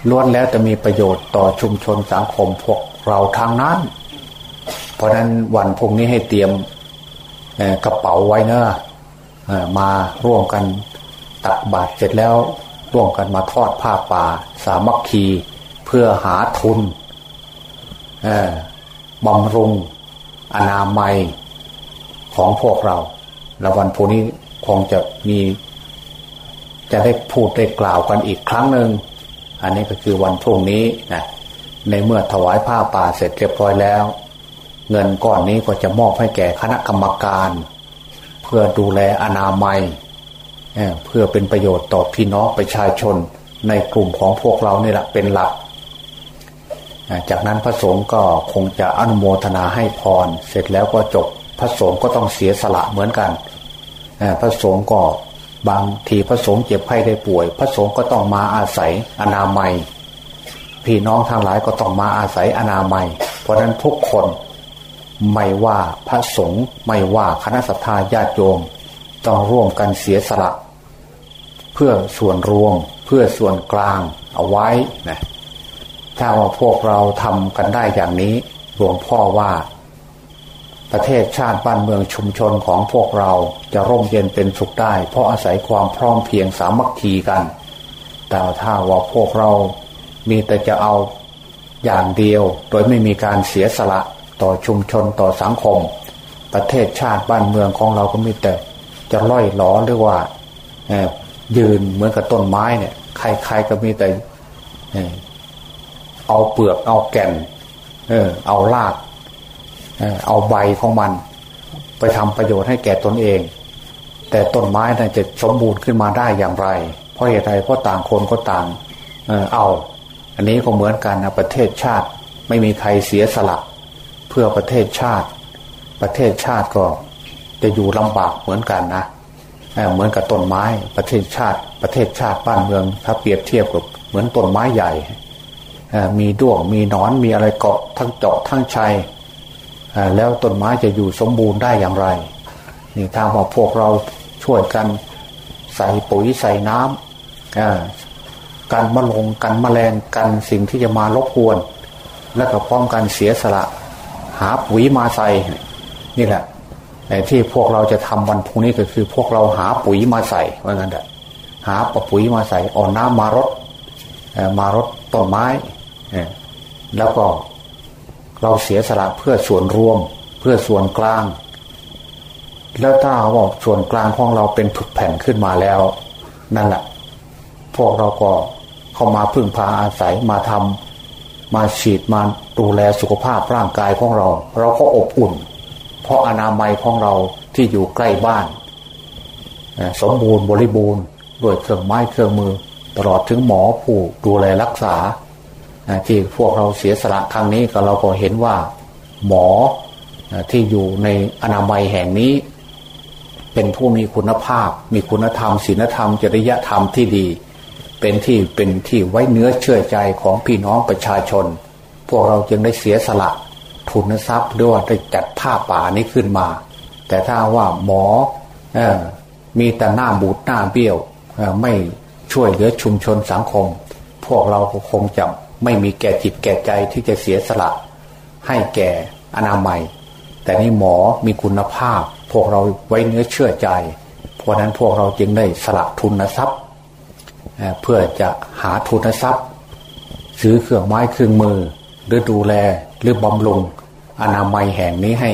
B: ล้วนแล้วจะมีประโยชน์ต่อชุมชนสังคมพวกเราทางนั้น เพราะนั้นวันพรุ่งนี้ให้เตรียมกระเป๋าไว้เนอะมาร่วมกัน ตักบาตรเสร็จแล้วร่วมกันมาทอดผ้าป่า สามัคคีเพื่อหาทุนบำรุงอนามัยของพวกเรา แล้ววันพรุนี้คงจะมี จะได้พูดได้กล่าวกันอีกครั้งหนึ่ง อันนี้ก็คือวันพรุ่งนี้นะในเมื่อถวายผ้าป่าเสร็จเรียบร้อยแล้ว เงินก้อนนี้ก็จะมอบให้แก่คณะกรรมการ เพื่อดูแลอนามัย เพื่อเป็นประโยชน์ต่อพี่น้องประชาชนในกลุ่มของพวกเราเนี่แหละเป็นหลัก จากนั้นพระสงฆ์ก็คงจะอนุโมทนาให้พร เสร็จแล้วก็จบพระสงฆ์ก็ต้องเสียสละเหมือนกันพระสงฆ์ก็บางทีพระสงฆ์เจ็บไข้ได้ป่วย พระสงฆ์ก็ต้องมาอาศัยอนามัย พี่น้องทางหลายก็ต้องมาอาศัยอนามัย เพราะนั้นทุกคนไม่ว่าพระสงฆ์ไม่ว่าคณะสัตยาญาติโยม ต้องร่วมกันเสียสละ เพื่อส่วนรวมเพื่อส่วนกลางเอาไว้นะถ้าว่าพวกเราทำกันได้อย่างนี้หลวงพ่อว่า ประเทศชาติบ้านเมืองชุมชนของพวกเราจะร่มเย็นเป็นสุขได้ เพราะอาศัยความพร้อมเพียงสามัคคีกัน แต่ถ้าว่าพวกเรามีแต่จะเอาอย่างเดียว โดยไม่มีการเสียสละต่อชุมชนต่อสังคม ประเทศชาติบ้านเมืองของเราก็มีแต่ จะล่อยหลอหรือว่ายืนเหมือนกับต้นไม้เนี่ย ใครๆก็มีแต่เอาเปลือกเอาแก่น เออ เอารากเอาใบของมัน ไปทำประโยชน์ให้แก่ตนเอง แต่ต้นไม้น่าจะสมบูรณ์ขึ้นมาได้อย่างไร เพราะเหตุใดเพราะต่างคนก็ต่างเอา อันนี้ก็เหมือนกันนะประเทศชาติ ไม่มีใครเสียสละ เพื่อประเทศชาติ ประเทศชาติก็ จะอยู่ลำบากเหมือนกันนะเหมือนกับต้นไม้ประเทศชาติ ประเทศชาติบ้านเมือง ถ้าเปรียบเทียบกับเหมือนต้นไม้ใหญ่มีด้วงมีนอนมีอะไรเกาะทั้งเจาะทั้งชัยแล้วต้นไม้จะอยู่สมบูรณ์ได้อย่างไร นี่ถ้าว่าพวกเราช่วยกันใส่ปุ๋ยใส่น้ำกันมะลงกันมแมลงกันสิ่งที่จะมารบกวน แล้วก็พร้อมกันเสียสละ หาปุ๋ยมาใส่นี่แหละ ที่พวกเราจะทำวันพรุ่งนี้ก็คือ พวกเราหาปุ๋ยมาใส่ว่างั้นแหละหาปุ๋ยมาใส่อ่อนน้ำมารดมารดต้นไม้แล้วก็เราเสียสละเพื่อส่วนรวม เพื่อส่วนกลาง แล้วถ้าเขาบอกส่วนกลางของเราเป็นผึกแผ่นขึ้นมาแล้ว นั่นแหละพวกเราก็เข้ามาพึ่งพาอาศัยมาทำมาฉีดมาดูแลสุขภาพร่างกายของเรา เราก็อบอุ่น เพราะอนามัยของเราที่อยู่ใกล้บ้าน สมบูรณ์บริบูรณ์ด้วยเครื่องไม้เครื่องมือ ตลอดถึงหมอผู้ดูแลรักษา ที่พวกเราเสียสละครั้งนี้ก็เราก็เห็นว่า หมอที่อยู่ในอนามัยแห่งนี้ เป็นผู้มีคุณภาพ มีคุณธรรมศีลธรรม จริยธรรมที่ดี เป็นที่เป็นที่ไว้เนื้อเชื่อใจของพี่น้องประชาชน พวกเราจึงได้เสียสละ ทุนทรัพย์ด้วยได้จัดผ้าป่านี้ขึ้นมา แต่ถ้าว่าหมออมีแต่หน้าบูดหน้าเบี้ยวไม่ช่วยเหลือชุมชนสังคม พวกเราคงจะไม่มีแก่จิตแก่ใจที่จะเสียสละให้แก่อนามัย แต่นี่หมอมีคุณภาพ พวกเราไว้เนื้อเชื่อใจ เพราะนั้นพวกเราจึงได้สละทุนทรัพย์เพื่อจะหาทุนทรัพย์ ซื้อเครื่องไม้เครื่องมือหรือดูแลหรือบำรุง อนามัยแห่งนี้ให้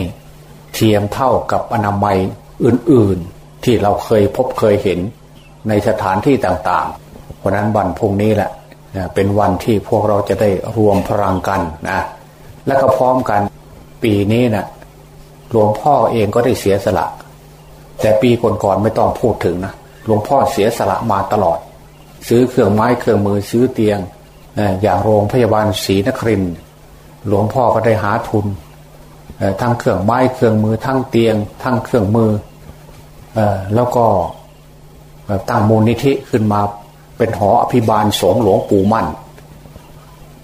B: เทียมเท่ากับอนามัยอื่นๆ ที่เราเคยพบเคยเห็นในสถานที่ต่างๆ เพราะนั้นวันพุ่งนี้แหละเป็นวันที่พวกเราจะได้รวมพลังกันนะและก็พร้อมกันปีนี้นะ่ะหลวงพ่อเองก็ได้เสียสละ แต่ปีก่อนๆไม่ต้องพูดถึงนะหลวงพ่อเสียสละมาตลอด ซื้อเครื่องไม้เครื่องมือซื้อเตียงอย่างโรงพยาบาลศรีนครินหลวงพ่อก็ได้หาทุน ทั้งเครื่องไม้เครื่องมือทั้งเตียง ทั้งเครื่องมือแล้วก็ตั้งมูลนิธิขึ้นมาเป็นหออภิบาลสงหลวงปู่มั่น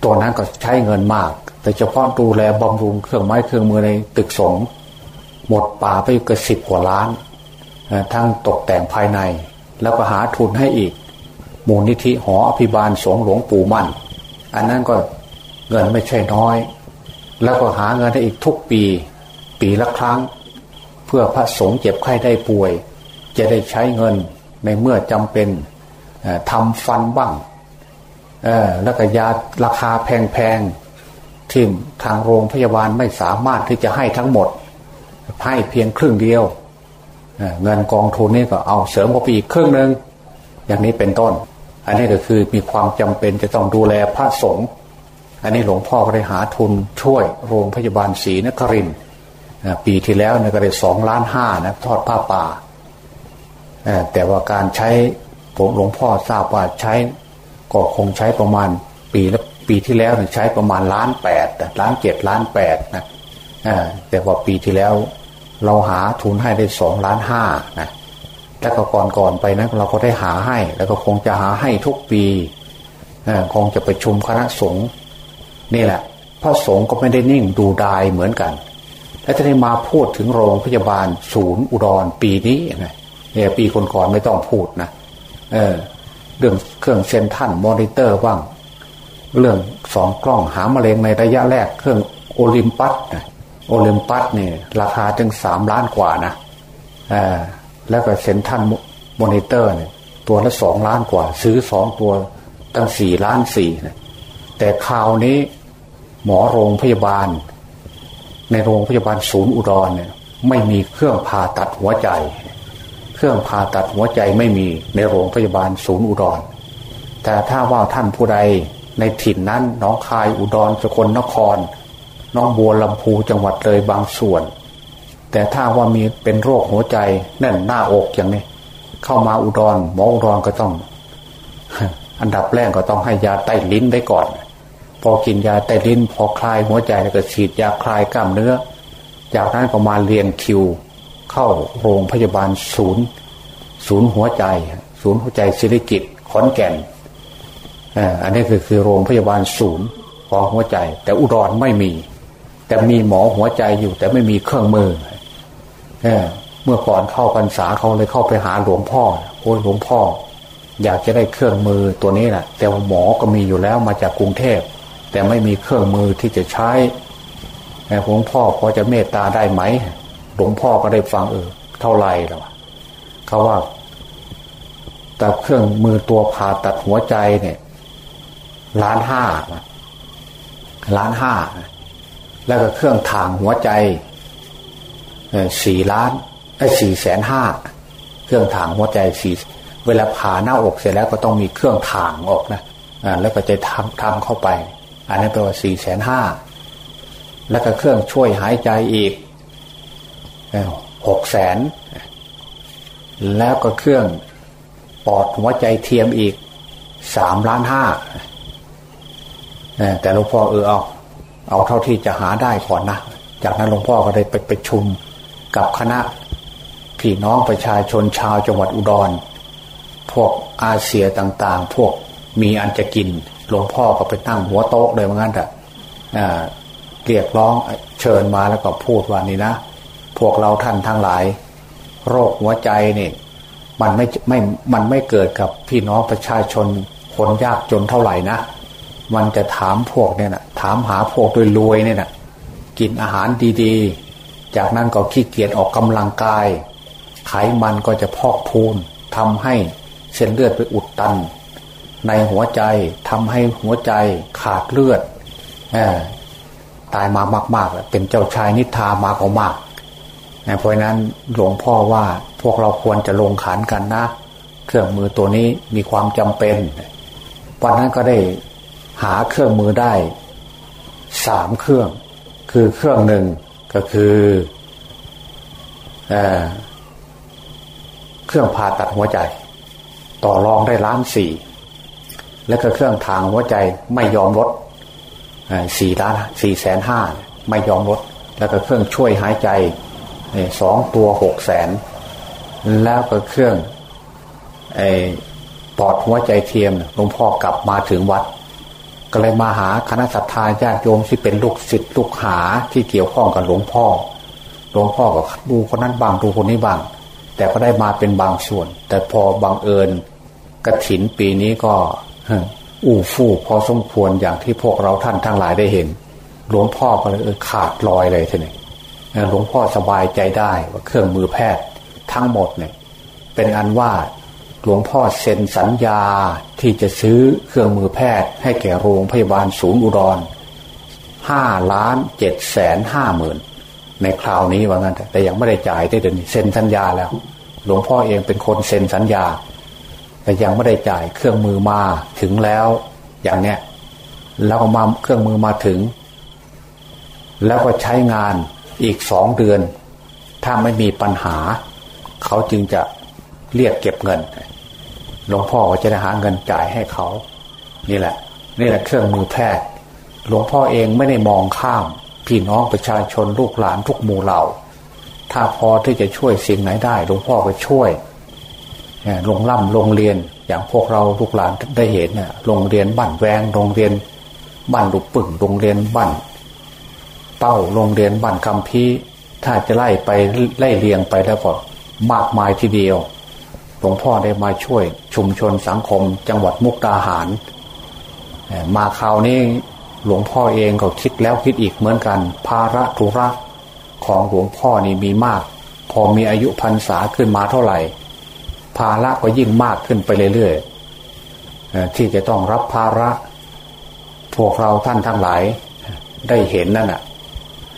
B: ตัวนั้นก็ใช้เงินมาก แต่เฉพาะดูแลบำรุงเครื่องไม้เครื่องมือในตึกสงหมดป่าไปเกือบสิบกว่าล้าน ทั้งตกแต่งภายใน แล้วก็หาทุนให้อีก มูลนิธิหออภิบาลสงหลวงปู่มั่น อันนั้นก็เงินไม่ใช่น้อย แล้วก็หาเงินได้อีกทุกปี ปีละครั้ง เพื่อพระสงฆ์เจ็บไข้ได้ป่วย จะได้ใช้เงินในเมื่อจำเป็นทำฟันบ้างแล้วก็ยาราคาแพงๆที่ทางโรงพยาบาลไม่สามารถที่จะให้ทั้งหมด ให้เพียงครึ่งเดียวเงินกองทุนนี่ก็เอาเสริมเข้าไปอีกครึ่งหนึ่งอย่างนี้เป็นต้น อันนี้ก็คือมีความจำเป็นจะต้องดูแลพระสงฆ์ อันนี้หลวงพ่อก็ได้หาทุนช่วยโรงพยาบาลศรีนครินปีที่แล้วเนี่ยก็ได้สองล้านห้านะทอดผ้าป่าแต่ว่าการใช้ผมหลวงพ่อทราบว่าใช้ก็คงใช้ประมาณปีละปีที่แล้วใช้ประมาณล้านแปดล้านเจ็ดล้านแปดนะแต่ว่าปีที่แล้วเราหาทุนให้ได้สองล้านห้านะแล้วก็ก่อนก่อนไปนะเราก็ได้หาให้ แล้วก็คงจะหาให้ทุกปีคงจะไปชุมคณะสงฆ์ นี่แหละพระสงฆ์ก็ไม่ได้นิ่งดูดายเหมือนกัน และจะได้มาพูดถึงโรงพยาบาลศูนย์อุดรปีนี้นะเนี่ยปีก่อนๆไม่ต้องพูดนะเออเรื่องเครื่อง central monitor บ้าง เครื่องส่องกล้องหามะเร็งในระยะแรกเครื่องโอลิมปัสนะโอลิมปัสเนี่ยราคาถึงสามล้านกว่านะเอ่าแล้วก็ central monitor เนี่ยตัวละสองล้านกว่า ซื้อสองตัวตั้งสี่ล้านสี่นะแต่คราวนี้ หมอโรงพยาบาล ในโรงพยาบาลศูนย์อุดรเนี่ยไม่มีเครื่องผ่าตัดหัวใจ เครื่องผ่าตัดหัวใจไม่มีในโรงพยาบาลศูนย์อุดร แต่ถ้าว่าท่านผู้ใดในถิ่นนั้นน้องคายอุดรสกลนคร น้องบัวลำพูจังหวัดเลยบางส่วน แต่ถ้าว่ามีเป็นโรคหัวใจแน่นหน้าอกอย่างนี้ เข้ามาอุดรหมออุดรก็ต้อง อันดับแรกก็ต้องให้ยาไต้ลิ้นไว้ก่อน พอกินยาไต้ลิ้นพอคลายหัวใจแล้วก็ฉีดยาคลายกล้ามเนื้อ จากนั้นก็มาเรียนคิว เข้าโรงพยาบาลศูนย์ ศูนย์หัวใจ ศูนย์หัวใจศิริกิตขอนแก่นอันนี้คือคือโรงพยาบาลศูนย์ของหัวใจ แต่อุดรไม่มี แต่มีหมอหัวใจอยู่ แต่ไม่มีเครื่องมือเมื่อก่อนเข้าพรรษาเขาเลยเข้าไปหาหลวงพ่อโอ้ยหลวงพ่อ อยากจะได้เครื่องมือตัวนี้แหละแต่หมอก็มีอยู่แล้วมาจากกรุงเทพ แต่ไม่มีเครื่องมือที่จะใช้หลวงพ่อพอจะเมตตาได้ไหมหลวงพ่อก็ได้ฟังเออเท่าไรแล้วเขาว่า แต่เครื่องมือตัวผ่าตัดหัวใจเนี่ยล้านห้าล้านห้า แล้วก็เครื่องถ่างหัวใจสี่ล้านไอ้สี่แสนห้าเครื่องถ่างหัวใจสี่เวลาผ่าหน้าอกเสร็จแล้วก็ต้องมีเครื่องถ่างออกนะอ่าแล้วก็จะทำทำเข้าไป อันนี้แปลว่าสี่แสนห้าแล้วก็เครื่องช่วยหายใจอีกหกแสนแล้วก็เครื่องปอดหัวใจเทียมอีกสามล้านห้าแต่หลวงพ่อเออเอาเอาเท่าที่จะหาได้ก่อนนะ จากนั้นหลวงพ่อก็ได้ไปไปชุมกับคณะพี่น้องประชาชนชาวจังหวัดอุดร พวกอาเซียต่างๆ พวกมีอันจะกิน หลวงพ่อก็ไปตั้งหัวโต๊ะเลยเหมือนกันแต่เรียกร้องเชิญมาแล้วก็พูดว่านี่นะ พวกเราท่านทั้งหลาย โรคหัวใจนี่มันไม่ไม่มันไม่เกิดกับพี่น้องประชาชนคนยากจนเท่าไหร่นะ มันจะถามพวกเนี่ยนะถามหาพวกโดยรวยเนี่ยนะกินอาหารดีๆ จากนั้นก็ขี้เกียจออกกำลังกาย ไขมันก็จะพอกพูนทำให้เส้นเลือดไปอุดตัน ในหัวใจทำให้หัวใจขาดเลือดตายมามากๆแล้วเป็นเจ้าชายนิทามากกว่ามากเพราะนั้นหลวงพ่อว่าพวกเราควรจะลงขันกันนะ เครื่องมือตัวนี้มีความจำเป็นวันนั้นก็ได้หาเครื่องมือได้สามเครื่อง คือเครื่องหนึ่งก็คือเอเครื่องผ่าตัดหัวใจ ต่อรองได้ล้านสี่ แล้วก็เครื่องทางหัวใจไม่ยอมลดสี่ล้านสี่แสนห้าไม่ยอมลด แล้วก็เครื่องช่วยหายใจสองตัวหกแสนแล้วก็เครื่องปอดหัวใจเทียมหลวงพ่อกลับมาถึงวัด ก็เลยมาหาคณะสัตยาญาติโยมที่เป็นลูกศิษย์ลูกหาที่เกี่ยวข้องกับหลวงพ่อ หลวงพ่อก็ดูคนนั้นบางดูคนนี้บาง แต่ก็ได้มาเป็นบางส่วน แต่พอบังเอิญกระถินปีนี้ก็ อู้ฟู่พอสมควรอย่างที่พวกเราท่านทั้งหลายได้เห็น หลวงพ่อก็เลยขาดลอยเลยทีนี้หลวงพ่อสบายใจได้ว่าเครื่องมือแพทย์ทั้งหมดเนี่ยเป็นอันว่าหลวงพ่อเซ็นสัญญาที่จะซื้อเครื่องมือแพทย์ ให้แก่โรงพยาบาลศูนย์อุดรห้าล้านเจ็ดแสนห้าหมื่นในคราวนี้ว่างั้นแต่ยังไม่ได้จ่ายได้เดินเซ็นสัญญาแล้ว หลวงพ่อเองเป็นคนเซ็นสัญญา แต่ยังไม่ได้จ่ายเครื่องมือมาถึงแล้ว อย่างเนี้ยแล้วก็มาเครื่องมือมาถึง แล้วก็ใช้งานอีกสองเดือน ถ้าไม่มีปัญหา เขาจึงจะเรียกเก็บเงินหลวงพ่อก็จะได้หาเงินจ่ายให้เขา นี่แหละ นี่แหละเครื่องมือแพทย์หลวงพ่อเองไม่ได้มองข้ามพี่น้องประชาชนลูกหลานทุกหมู่เหล่า ถ้าพอที่จะช่วยสิ่งไหนได้หลวงพ่อก็ช่วย ลงล่ำโรงเรียนอย่างพวกเราลูกหลานได้เห็นเนี่ยโรงเรียนบ้านแวงโรงเรียนบ้านลูกปึ่งโรงเรียนบ้านเป้าโรงเรียนบ้านคำพีถ้าจะไล่ไปไล่เลียงไปแล้วก็มากมายทีเดียวหลวงพ่อได้มาช่วยชุมชนสังคม จังหวัดมุกดาหาร มาคราวนี้หลวงพ่อเองก็คิดแล้วคิดอีกเหมือนกัน ภาระธุระของหลวงพ่อนี่มีมาก พอมีอายุพรรษาขึ้นมาเท่าไหร่าระก็ยิ่งมากขึ้นไปเรื่อยๆที่จะต้องรับภาระ พวกเราท่านทั้งหลาย ได้เห็นนั่นน่ะ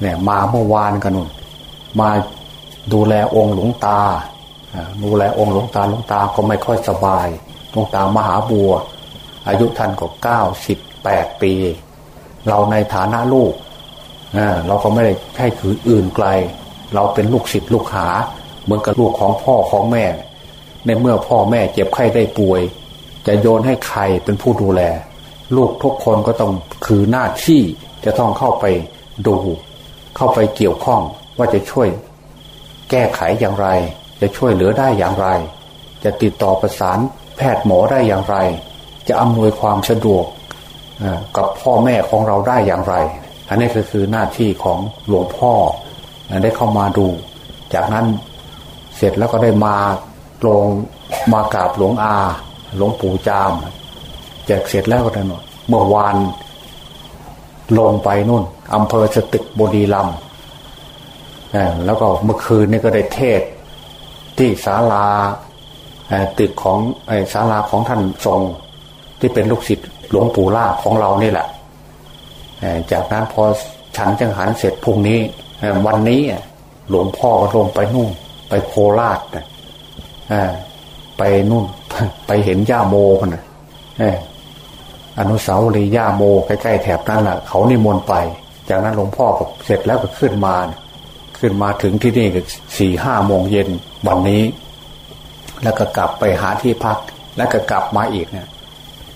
B: เนี่ยมาเมื่อวานกันนุ่นมาดูแลองค์หลวงตาดูแลองค์หลวงตาหลวงตาก็ไม่ค่อยสบายหลวงตามหาบัว อายุท่านก็เก้าสิบแปดปี เราในฐานะลูกเราก็ไม่ได้ใช่คืออื่นไกล เราเป็นลูกศิษย์ลูกหา เหมือนกับลูกของพ่อของแม่ ในเมื่อพ่อแม่เจ็บไข้ได้ป่วย จะโยนให้ใครเป็นผู้ดูแล ลูกทุกคนก็ต้องคือหน้าที่จะต้องเข้าไปดู เข้าไปเกี่ยวข้องว่าจะช่วย แก้ไขอย่างไร จะช่วยเหลือได้อย่างไร จะติดต่อประสานแพทย์หมอได้อย่างไร จะอำนวยความสะดวกกับพ่อแม่ของเราได้อย่างไร อันนี้ก็คือหน้าที่ของหลวงพ่อได้เข้ามาดู จากนั้นเสร็จแล้วก็ได้มา ลงมากราบหลวงอา หลวงปู่จามแจกเสร็จแล้วก็ได้หนเมื่อวานลงไปนู่นอำเภอสตึกบุรีลำแล้วก็เมื่อคืนนี่ก็ได้เทศที่ศาลาตึกของศาลาของท่านทรงที่เป็นลูกศิษย์หลวงปู่ล่าของเรานี่แหละจากนั้นพอฉันจังหันเสร็จพรุ่งนี้วันนี้หลวงพ่อก็ลงไปนู่นไปโคราช ไปนู่นไปเห็นย่าโมกันนะอนุสาวรีย์ย่าโมใกล้ๆแถบนั้นแหละเขานิมนต์ไป จากนั้นหลวงพ่อก็เสร็จแล้วก็ขึ้นมา ขึ้นมาถึงที่นี่ก็สี่ห้าโมงเย็นวันนี้ แล้วก็กลับไปหาที่พัก แล้วก็กลับมาอีกเนี่ย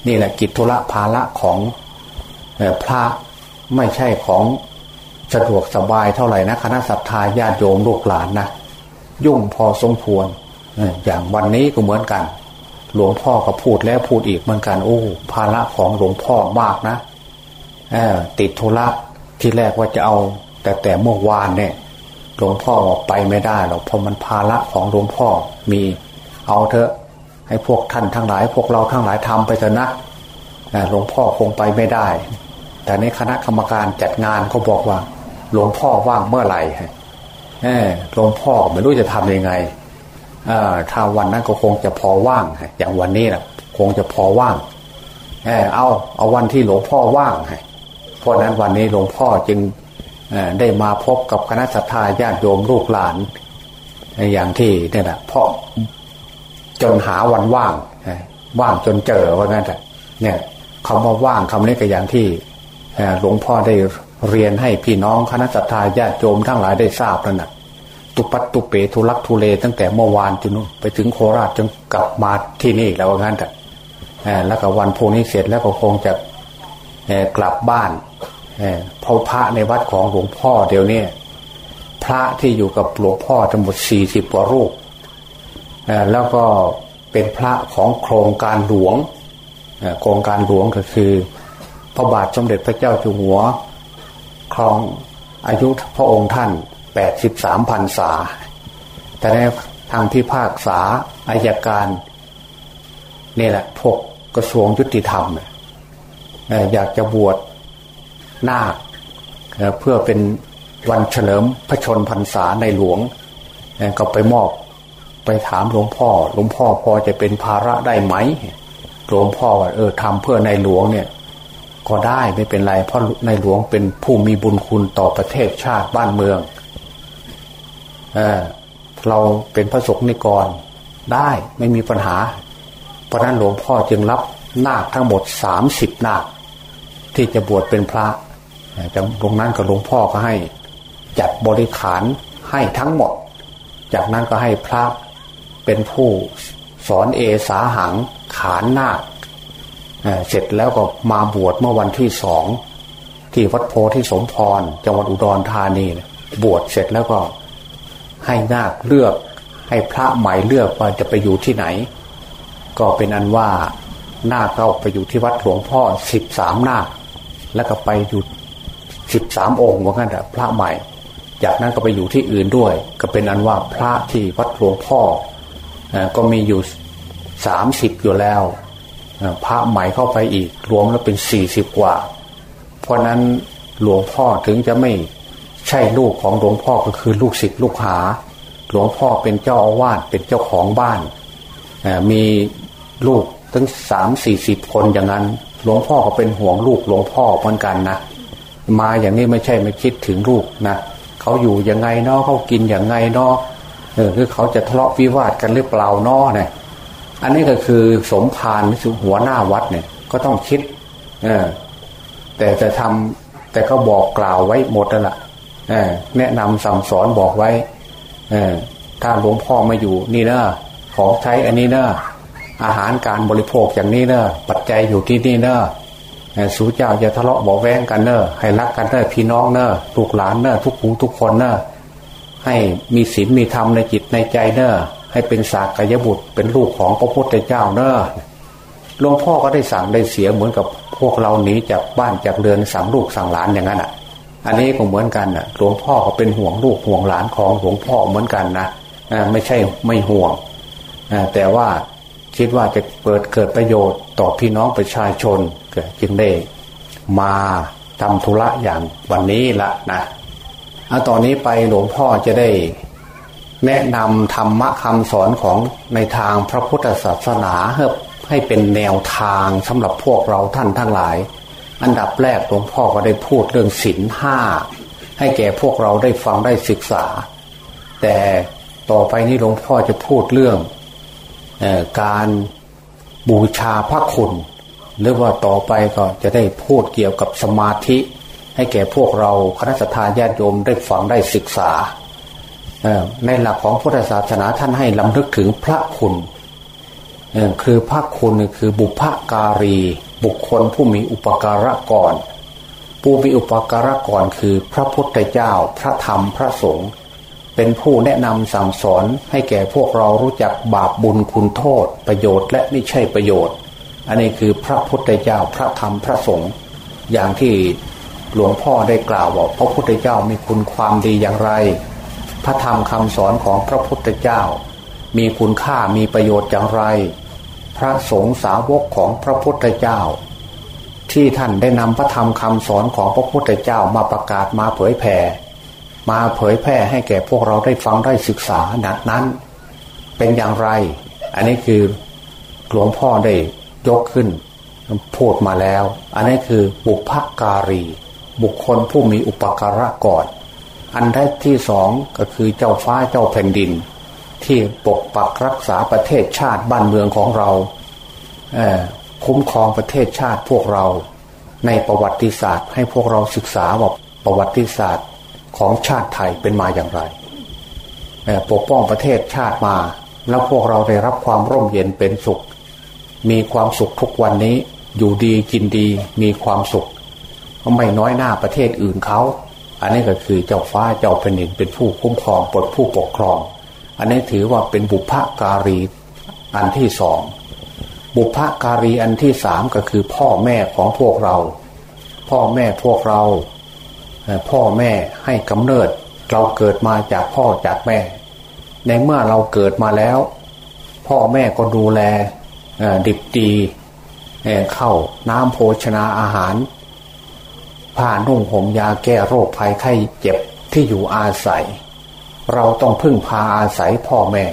B: นี่แหละกิจธุระภาระของพระไม่ใช่ของสะดวกสบายเท่าไหร่นะคณะสัตยาญาติโยมลูกหลานนะยุ่งพอสมควร อย่างวันนี้ก็เหมือนกัน หลวงพ่อก็พูดแล้วพูดอีกเหมือนกัน โอ้ภาระของหลวงพ่อมากนะติดธุระที่แรกว่าจะเอา แต่แต่เมื่อวานเนี่ย หลวงพ่อไปไม่ได้หรอกเพราะมันภาระของหลวงพ่อมีเอาเถอะให้พวกท่านทั้งหลาย พวกเราทั้งหลายทำไปเถอะนะหลวงพ่อคงไปไม่ได้ แต่ในคณะกรรมการจัดงานเขาบอกว่า หลวงพ่อว่างเมื่อไหร่หลวงพ่อไม่รู้จะทำยังไง ถ้าวันนั้นก็คงจะพอว่าง อย่างวันนี้นะคงจะพอว่างเออเอาเอาวันที่หลวงพ่อว่างเพราะนั้นวันนี้หลวงพ่อจึงได้มาพบกับคณะสัตยาญาติโยมลูกหลาน อย่างที่เนี่ยแหละเพราะจนหาวันว่างว่างจนเจอว่างั้นแหละเนี่ยคำว่าว่างคำนี้ก็อย่างที่หลวงพ่อได้เรียนให้พี่น้องคณะสัตยาญาติโยมทั้งหลายได้ทราบนั่นแหะ ตุปัตตุเปทุลักทุเล ตั้งแต่เมื่อวานจนไปถึงโคราชจนกลับมาที่นี่แล้วงั้นแต่แล้วก็วันพรุ่งนี้เสร็จแล้วก็คงจะกลับบ้านเพราะพระในวัดของหลวงพ่อเดี๋ยวนี้พระที่อยู่กับหลวงพ่อทั้งหมดสี่สิบกว่ารูปแล้วก็เป็นพระของโครงการหลวงโครงการหลวงก็คือพระบาทสมเด็จพระเจ้าอยู่หัวครองอายุพระองค์ท่าน แปดสิบสามพันษา แต่ในทางพิพากษาอายการนี่แหละพวกกระทรวงยุติธรรมอยากจะบวชนาคเพื่อเป็นวันเฉลิมพระชนพรรษาในหลวง ก็ไปมอบไปถามหลวงพ่อ หลวงพ่อพอจะเป็นภาระได้ไหม หลวงพ่อว่าเออทำเพื่อในหลวงเนี่ย ก็ได้ไม่เป็นไร เพราะในหลวงเป็นผู้มีบุญคุณต่อประเทศชาติบ้านเมือง เราเป็นพระสงฆ์ในกรได้ไม่มีปัญหา เพราะนั้นหลวงพ่อจึงรับนาคทั้งหมดสามสิบนาค ที่จะบวชเป็นพระจากตรงนั้นกับหลวงพ่อก็ให้ จัดบริขารให้ทั้งหมด จากนั้นก็ให้พระเป็นผู้สอนเอสาหังขานนาคเสร็จแล้วก็มาบวชเมื่อวันที่สองที่วัดโพธิสมพรจังหวัดอุดรธานีบวชเสร็จแล้วก็ ให้นาคเลือก ให้พระใหม่เลือกว่าจะไปอยู่ที่ไหน ก็เป็นอันว่านาคเข้าไปอยู่ที่วัดหลวงพ่อสิบสามนาคแล้วก็ไปอยู่สิบสามองค์ว่างั้นแหะพระใหม่ จากนั้นก็ไปอยู่ที่อื่นด้วย ก็เป็นอันว่าพระที่วัดหลวงพ่อก็มีอยู่สามสิบอยู่แล้วพระใหม่เข้าไปอีกรวมแล้วเป็นสี่สิบกว่า เพราะนั้นหลวงพ่อถึงจะไม่ ใช่ลูกของหลวงพ่อก็คือลูกศิษย์ลูกหา หลวงพ่อเป็นเจ้าอาวาสเป็นเจ้าของบ้านมีลูกถึงสามสี่สิบคนอย่างนั้น หลวงพ่อก็เป็นห่วงลูกหลวงพ่อเหมือนกันนะมาอย่างนี้ไม่ใช่ไม่คิดถึงลูกนะเขาอยู่ยังไงเนาะเขากินอย่างไงเนาะเออคือเขาจะทะเลาะวิวาทกันหรือเปล่าเนาะเนี่ยอันนี้ก็คือสมภารคือหัวหน้าวัดเนี่ยก็ต้องคิด เออแต่จะทำแต่ก็บอกกล่าวไว้หมดแล้วล่ะ แนะนำสั่งสอนบอกไว้ถ้าหลวงพ่อมาอยู่นี่เนอะของใช้อันนี้เนอะอาหารการบริโภคอย่างนี้เนอะปัจจัยอยู่ที่นี่เนอะสู้เจ้าจะทะเลาะบอกแว้งกันเนอะให้รักกันเนอะพี่น้องเนอะลูกหลานเนอะทุกผู้ทุกคนเนอะให้มีศีลมีธรรมในจิตในใจเนอะให้เป็นสากยบุตรเป็นลูกของพระพุทธเจ้าเนอะหลวงพ่อก็ได้สั่งได้เสียเหมือนกับพวกเราหนีจากบ้านจากเรือนสั่งลูกสั่งหลานอย่างนั้นอะ อันนี้ก็เหมือนกันนะหลวงพ่อก็เป็นห่วงลูกห่วงหลานของหลวงพ่อเหมือนกันนะไม่ใช่ไม่ห่วงแต่ว่าคิดว่าจะเปิดเกิดประโยชน์ต่อพี่น้องประชาชนจึงได้มาทำธุระอย่างวันนี้ละนะเอาตอนนี้ไปหลวงพ่อจะได้แนะนำธรรมะคำสอนของในทางพระพุทธศาสนาให้เป็นแนวทางสำหรับพวกเราท่านทั้งหลาย อันดับแรกหลวงพ่อก็ได้พูดเรื่องศีลห้าให้แก่พวกเราได้ฟังได้ศึกษา แต่ต่อไปนี้หลวงพ่อจะพูดเรื่องอการบูชาพระคุณ หรือว่าต่อไปก็จะได้พูดเกี่ยวกับสมาธิ ให้แก่พวกเราคณะสัตยาญาติโยมได้ฟังได้ศึกษา ในหลักของพุทธศาสนาท่านให้ลำลึกถึงพระคุณคือพระคุณคือบุพการี บุคคลผู้มีอุปการะก่อนผู้มีอุปการะก่อนคือพระพุทธเจ้าพระธรรมพระสงฆ์เป็นผู้แนะนำสั่งสอนให้แก่พวกเรารู้จักบาปบุญคุณโทษ ประโยชน์และไม่ใช่ประโยชน์ อันนี้คือพระพุทธเจ้าพระธรรมพระสงฆ์อย่างที่หลวงพ่อได้กล่าวว่าพระพุทธเจ้ามีคุณความดีอย่างไร พระธรรมคำสอนของพระพุทธเจ้า มีคุณค่ามีประโยชน์อย่างไร พระสงฆ์สาวกของพระพุทธเจ้า ที่ท่านได้นำพระธรรมคำสอนของพระพุทธเจ้ามาประกาศมาเผยแผ่ มาเผยแพร่ให้แก่พวกเราได้ฟังได้ศึกษานักนั้น เป็นอย่างไร อันนี้คือหลวงพ่อได้ยกขึ้นพูดมาแล้ว อันนี้คือบุพการี บุคคลผู้มีอุปการะก่อน อันแรกที่สองก็คือเจ้าฟ้าเจ้าแผ่นดิน ที่ปกปักรักษาประเทศชาติบ้านเมืองของเราคุ้มครองประเทศชาติพวกเรา ในประวัติศาสตร์ ให้พวกเราศึกษาว่าประวัติศาสตร์ของชาติไทยเป็นมาอย่างไรปกป้องประเทศชาติมา แล้วพวกเราได้รับความร่มเย็นเป็นสุข มีความสุขทุกวันนี้อยู่ดีกินดีมีความสุขไม่น้อยหน้าประเทศอื่นเขา อันนี้ก็คือเจ้าฟ้าเจ้าแผ่นดินเป็นผู้คุ้มครองปลดผู้ปกครอง อันนี้ถือว่าเป็นบุพการีอันที่สอง บุพการีอันที่สามก็คือพ่อแม่ของพวกเรา พ่อแม่พวกเรา พ่อแม่ให้กำเนิด เราเกิดมาจากพ่อจากแม่ ในเมื่อเราเกิดมาแล้ว พ่อแม่ก็ดูแลดิบดีเข้าน้ำโภชนาอาหารผ้านุ่งห่มยาแก้โรคภัยไข้เจ็บที่อยู่อาศัย เราต้องพึ่งพาอาศัยพ่อแม่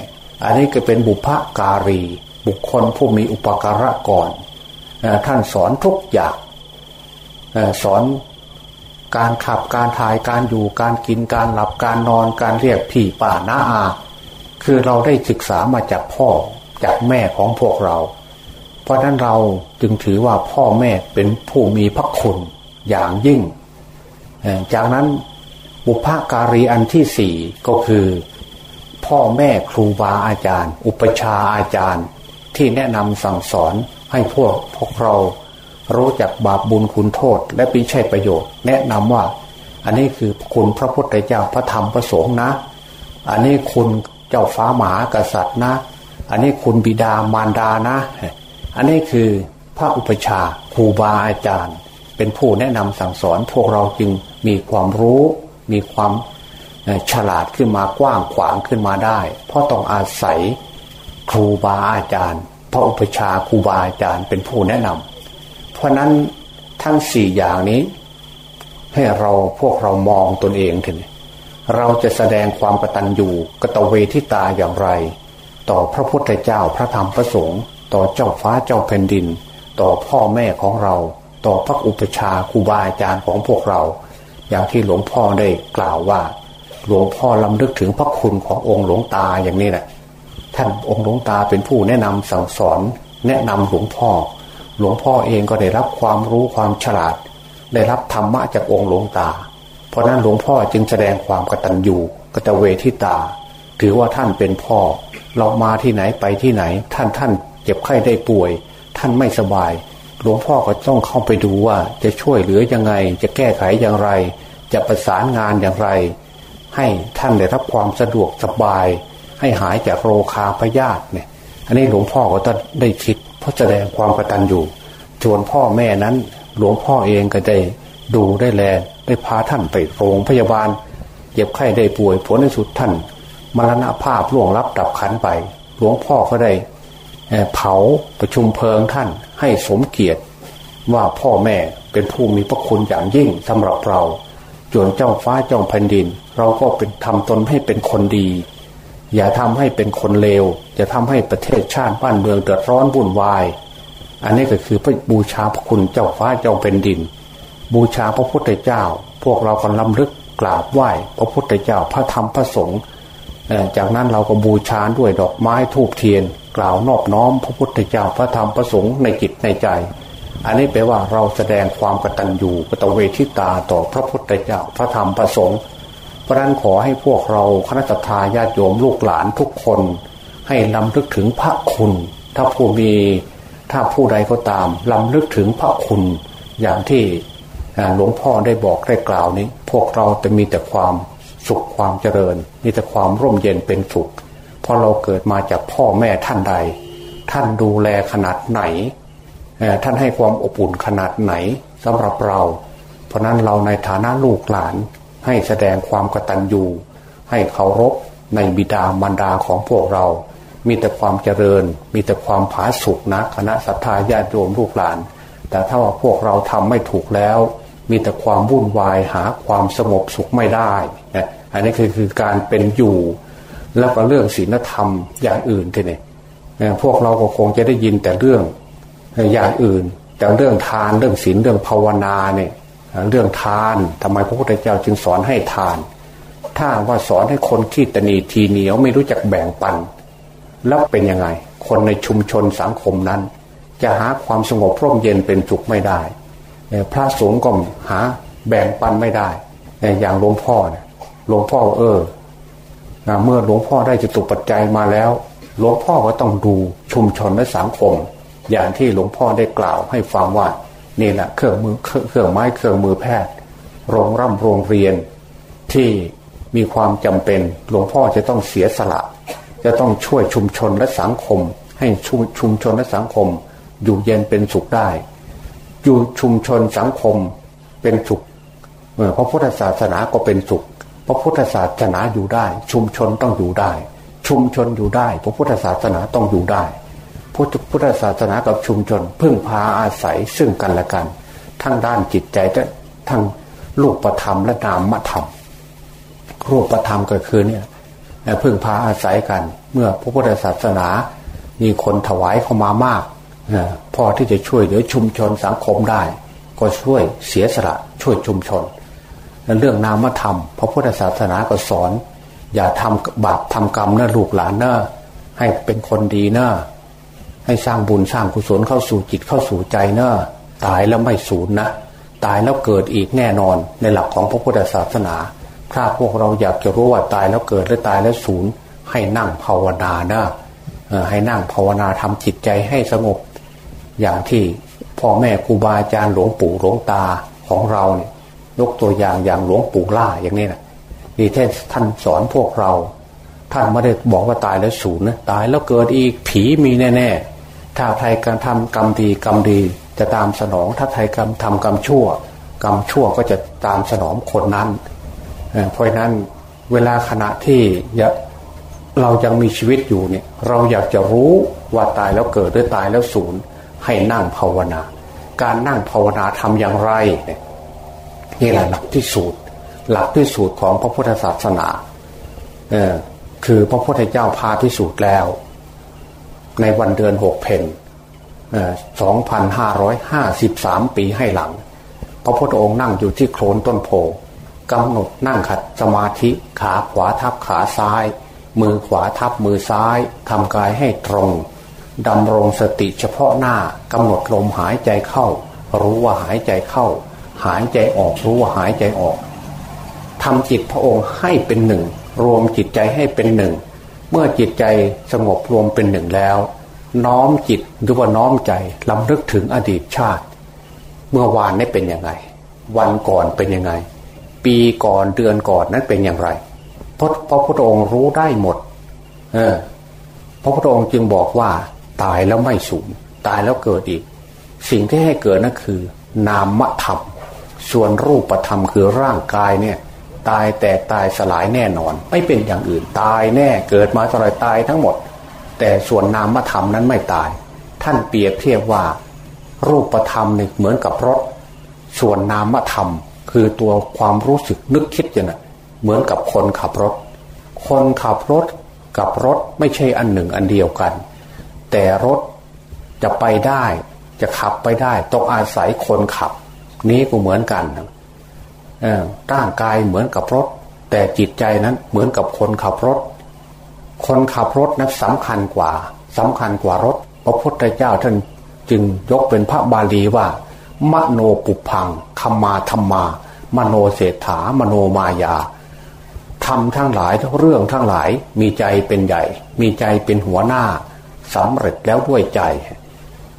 B: อันนี้ก็เป็นบุพการี บุคคลผู้มีอุปการะก่อนท่านสอนทุกอย่างสอนการขับการถ่ายการอยู่การกินการหลับการนอนการเรียกพี่ป่าน้าอา คือเราได้ศึกษามาจากพ่อจากแม่ของพวกเรา เพราะนั้นเราจึงถือว่าพ่อแม่เป็นผู้มีพระคุณอย่างยิ่ง จากนั้น บุพการีอันที่สี่ก็คือ พ่อแม่ครูบาอาจารย์ อุปชาอาจารย์ ที่แนะนำสั่งสอนให้พวกพวกเรารู้จักบาปบุญคุณโทษ และปีใช่ประโยชน์ แนะนำว่า อันนี้คือคุณพระพุทธเจ้าพระธรรมพระสงฆ์นะ อันนี้คุณเจ้าฟ้าหมหากษัตริย์นะ อันนี้คุณบิดามารดานะ อันนี้คือพระอุปชาครูบาอาจารย์ เป็นผู้แนะนำสั่งสอนพวกเราจึงมีความรู้ มีความฉลาดขึ้นมากว้างขวางขึ้นมาได้ เพราะต้องอาศัยครูบาอาจารย์ พระอุปชาครูบาอาจารย์เป็นผู้แนะนำราะนั้นทั้งสี่อย่างนี้ ให้เราพวกเรามองตนเองถึงเราจะแสดงความกตัญญูกตเวทิตาอย่างไร ต่อพระพุทธเจ้าพระธรรมพระสงฆ์ต่อเจ้าฟ้าเจ้าแผ่นดิน ต่อพ่อแม่ของเรา ต่อพระอุปชาครูบาอาจารย์ของพวกเรา อย่างที่หลวงพ่อได้กล่าวว่า หลวงพ่อลำลึกถึงพระคุณขององค์หลวงตาอย่างนี้แหละท่านองค์หลวงตาเป็นผู้แนะนำสั่งสอน แนะนำหลวงพ่อ หลวงพ่อเองก็ได้รับความรู้ความฉลาด ได้รับธรรมะจากองค์หลวงตา เพราะนั้นหลวงพ่อจึงแสดงความกตัญญูกตเวทิตา ถือว่าท่านเป็นพ่อ เรามาที่ไหนไปที่ไหน ท่านท่านเจ็บไข้ได้ป่วย ท่านไม่สบาย หลวงพ่อก็ต้องเข้าไปดูว่า จะช่วยเหลือยังไง จะแก้ไขอย่างไร จะประสานงานอย่างไร ให้ท่านได้รับความสะดวกสบาย ให้หายจากโรคาพยาธิเนี่ย อันนี้หลวงพ่อก็ต้องได้คิด เพราะแสดงความกตัญญูชวนพ่อแม่นั้น หลวงพ่อเองก็ได้ดูได้แลได้พาท่านไปโรงพยาบาลเจ็บไข้ได้ป่วยผลในสุดท่านมรณภาพล่วงลับดับขันไป หลวงพ่อก็ได้ เผาประชุมเพลิงท่านให้สมเกียรติว่าพ่อแม่เป็นผู้มีพระคุณอย่างยิ่งสำหรับเราจนเจ้าฟ้าเจ้าแผ่นดิน เราก็เป็นทำตนให้เป็นคนดี อย่าทำให้เป็นคนเลวจะทำให้ประเทศชาติบ้านเมืองเดือดร้อนวุ่นวาย อันนี้ก็คือพระบูชาพระคุณเจ้าฟ้าเจ้าเป็นดิน บูชาพระพุทธเจ้า พวกเราก็ล้ำลึกกราบไหว้พระพุทธเจ้าพระธรรมพระสงฆ์จากนั้นเราก็บูชาด้วยดอกไม้ทูบเทียน กล่าวนอบน้อมพระพุทธเจ้าพระธรรมพระสงฆ์ในจิตในใจ อันนี้แปลว่าเราแสดงความกตัญญูกตเวทิตาต่อพระพุทธเจ้าพระธรรมพระสงฆ์พราะนั้นขอให้พวกเราคณะทาญาติโยมลูกหลานทุกคน ให้ลำลึกถึงพระคุณ ถ้าผู้มีถ้าผู้ใดก็ตามลำลึกถึงพระคุณ อย่างที่หลวงพ่อได้บอกได้กล่าวนี้ พวกเราจะมีแต่ความสุขความเจริญมีแต่ความร่มเย็นเป็นสุข พอเราเกิดมาจากพ่อแม่ท่านใด ท่านดูแลขนาดไหน ท่านให้ความอบอุ่นขนาดไหนสำหรับเรา เพราะนั้นเราในฐานะลูกหลานให้แสดงความกตัญญูให้เคารพในบิดามารดาของพวกเรา มีแต่ความเจริญ มีแต่ความผาสุกนะคณะสัตยาญาติโยมลูกหลาน แต่ถ้าว่าพวกเราทำไม่ถูกแล้ว มีแต่ความวุ่นวายหาความสงบสุขไม่ได้นะอันนี้คือคือการเป็นอยู่ แล้วก็เรื่องศีลธรรมอย่างอื่นทีนี้พวกเราก็คงจะได้ยินแต่เรื่องอย่างอื่น แต่เรื่องทานเรื่องศีลเรื่องภาวนาเนี่ยเรื่องทานทำไมพระพุทธเจ้าจึงสอนให้ทาน ถ้าว่าสอนให้คนขี้ตนีทีเหนียวไม่รู้จักแบ่งปัน แล้วเป็นยังไง คนในชุมชนสังคมนั้น จะหาความสงบร่มเย็นเป็นสุขไม่ได้ พระสงฆ์ก็หาแบ่งปันไม่ได้ อย่างหลวงพ่อเนี่ยหลวงพ่อเออ เมื่อหลวงพ่อได้จตุปัจจัยมาแล้ว หลวงพ่อก็ต้องดูชุมชนและสังคม อย่างที่หลวงพ่อได้กล่าวให้ฟังว่านี่แหละเครื่องมือเครื่องไม้เครื่องมือแพทย์ โรงร่ำโรงเรียนที่มีความจำเป็นหลวงพ่อจะต้องเสียสละ จะต้องช่วยชุมชนและสังคม ให้ชุมชุมชนและสังคม อยู่เย็นเป็นสุขได้ อยู่ชุมชนสังคมเป็นสุขเพราะพุทธศาสนาก็เป็นสุข พระพุทธศาสนาอยู่ได้ ชุมชนต้องอยู่ได้ ชุมชนอยู่ได้ พระพุทธศาสนาต้องอยู่ได้พุทธศาสนากับชุมชน พึ่งพาอาศัยซึ่งกันและกัน ทั้งด้านจิตใจและทั้งรูปธรรมและนามธรรมรูปธรรมก็คือเนี่ยพึ่งพาอาศัยกัน เมื่อพระพุทธศาสนามีคนถวายเข้ามามากพอที่จะช่วยเหลือชุมชนสังคมได้ ก็ช่วยเสียสละช่วยชุมชน เรื่องนามธรรมพระพุทธศาสนาก็สอน อย่าทำบาปทำกรรมนะลูกหลานเนะให้เป็นคนดีเนะให้สร้างบุญสร้างกุศลเข้าสู่จิตเข้าสู่ใจเนะตายแล้วไม่สูญนะตายแล้วเกิดอีกแน่นอนในหลักของพระพุทธศาสนา ถ้าพวกเราอยากจะรู้ว่าตายแล้วเกิดหรือตายแล้วสูญให้นั่งภาวนานะให้นั่งภาวนาทำจิตใจให้สงบ อย่างที่พ่อแม่ครูบาอาจารย์หลวงปู่หลวงตาของเราเนี่ย ยกตัวอย่างอย่างหลวงปู่ล่าอย่างนี้นะนี่ท่านท่านสอนพวกเรา ท่านไม่ได้บอกว่าตายแล้วสูญนะตายแล้วเกิดอีกผีมีแน่ๆถ้าใครการทำกรรมดีกรรมดีจะตามสนอง ถ้าใครกรรมทำกรรมชั่ว กรรมชั่วก็จะตามสนองคนนั้นเพราะนั้นเวลาขณะที่เรายังมีชีวิตอยู่เนี่ยเราอยากจะรู้ว่าตายแล้วเกิดหรือตายแล้วสูญให้นั่งภาวนา การนั่งภาวนาทำอย่างไรเนี่ย นี่แหละหลักที่สูตร หลักที่สูตรของพระพุทธศาสนาเออคือพระพุทธเจ้าพาที่สูตรแล้ว ในวันเดือนหกเพนสองพันห้าร้อยห้าสิบสามปีให้หลัง พระพุทธองค์นั่งอยู่ที่โคลนต้นโพกำหนดนั่งขัดสมาธิขาขวาทับขาซ้าย มือขวาทับมือซ้ายทำกายให้ตรงดำรงสติเฉพาะหน้ากำหนดลมหายใจเข้า รู้ว่าหายใจเข้า หายใจออกรู้ว่าหายใจออกทำจิตพระองค์ให้เป็นหนึ่ง รวมจิตใจให้เป็นหนึ่ง เมื่อจิตใจสงบรวมเป็นหนึ่งแล้ว น้อมจิตหรือว่าน้อมใจลำลึกถึงอดีตชาติ เมื่อวานนี้เป็นยังไง วันก่อนเป็นยังไง ปีก่อนเดือนก่อนนั้นเป็นอย่างไรเพราะพระพุทธองค์รู้ได้หมด เออ พระพุทธองค์จึงบอกว่า ตายแล้วไม่สูญตายแล้วเกิดอีก สิ่งที่ให้เกิดนั่นคือ นามธรรม ส่วนรูปธรรมคือร่างกายเนี่ยตายแตกตายสลายแน่นอน ไม่เป็นอย่างอื่นตายแน่เกิดมาตลอดตายทั้งหมด แต่ส่วนนามธรรมนั้นไม่ตาย ท่านเปรียบเทียบว่า รูปธรรมนี่เหมือนกับรถ ส่วนนามธรรม คือตัวความรู้สึกนึกคิดอย่างนั้นเหมือนกับคนขับรถ คนขับรถกับรถไม่ใช่อันหนึ่งอันเดียวกัน แต่รถจะไปได้จะขับไปได้ต้องอาศัยคนขับ นี้ก็เหมือนกันร่างกายเหมือนกับรถ แต่จิตใจนั้นเหมือนกับคนขับรถ คนขับรถนั้นสำคัญกว่าสำคัญกว่ารถ พระพุทธเจ้าท่านจึงยกเป็นพระบาลีว่ามโนปุพังธรรมาธรรมา มโนเศรษฐามโนมายาทำทั้งหลายเรื่องทั้งหลายมีใจเป็นใหญ่ มีใจเป็นหัวหน้าสำเร็จแล้วด้วยใจ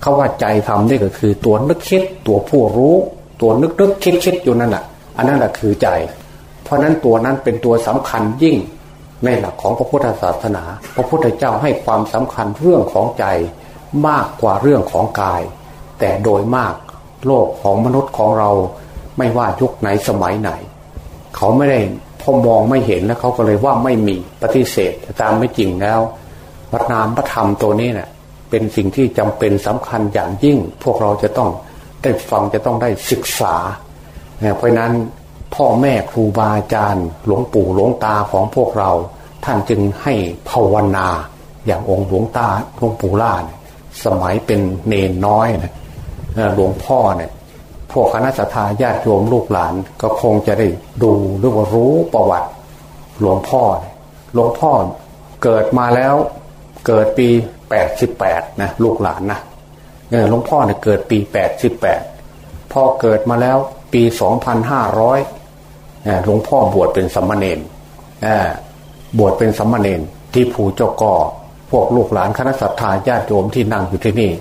B: เขาว่าใจทำนี่ก็คือตัวนึกคิดตัวผู้รู้ ตัวนึกนึกคิดคิดอยู่นั่นแหละอันนั้นแหละคือใจ เพราะนั้นตัวนั้นเป็นตัวสำคัญยิ่งในหลักของพระพุทธศาสนา พระพุทธเจ้าให้ความสำคัญเรื่องของใจมากกว่าเรื่องของกาย แต่โดยมากโลกของมนุษย์ของเราไม่ว่ายุคไหนสมัยไหน เขาไม่ได้พอมองไม่เห็นแล้วเขาก็เลยว่าไม่มีปฏิเสธตามไม่จริงแล้วพระนามพระธรรมตัวนี้เนะ่ยเป็นสิ่งที่จำเป็นสำคัญอย่างยิ่ง พวกเราจะต้อง ได้ฟังจะต้องได้ศึกษา เพราะนั้นพ่อแม่ครูบาอาจารย์ หลวงปู่หลวงตาของพวกเรา ท่านจึงให้ภาวนาอย่างองค์หลวงตาหลวงปู่ล่านสมัยเป็นเนนน้อยนะหลวงพ่อเนี่ยพวกคณะสัตยาญาติโยมลูกหลานก็คงจะได้ดูหรือว่ารู้ประวัติ หลวงพ่อหลวงพ่อเกิดมาแล้วเกิดปีแปดสิบแปดนะลูกหลานนะ หลวงพ่อเนี่ยเกิดปีแปดสิบแปดพอเกิดมาแล้วปีสองพันห้าร้อยหลวงพ่อบวชเป็นสัมมาเนนบวชเป็นสัมมาเนนที่ภูเจ้าก่อพวกลูกหลานคณะสัตยาญาติโยมที่นั่งอยู่ที่นี่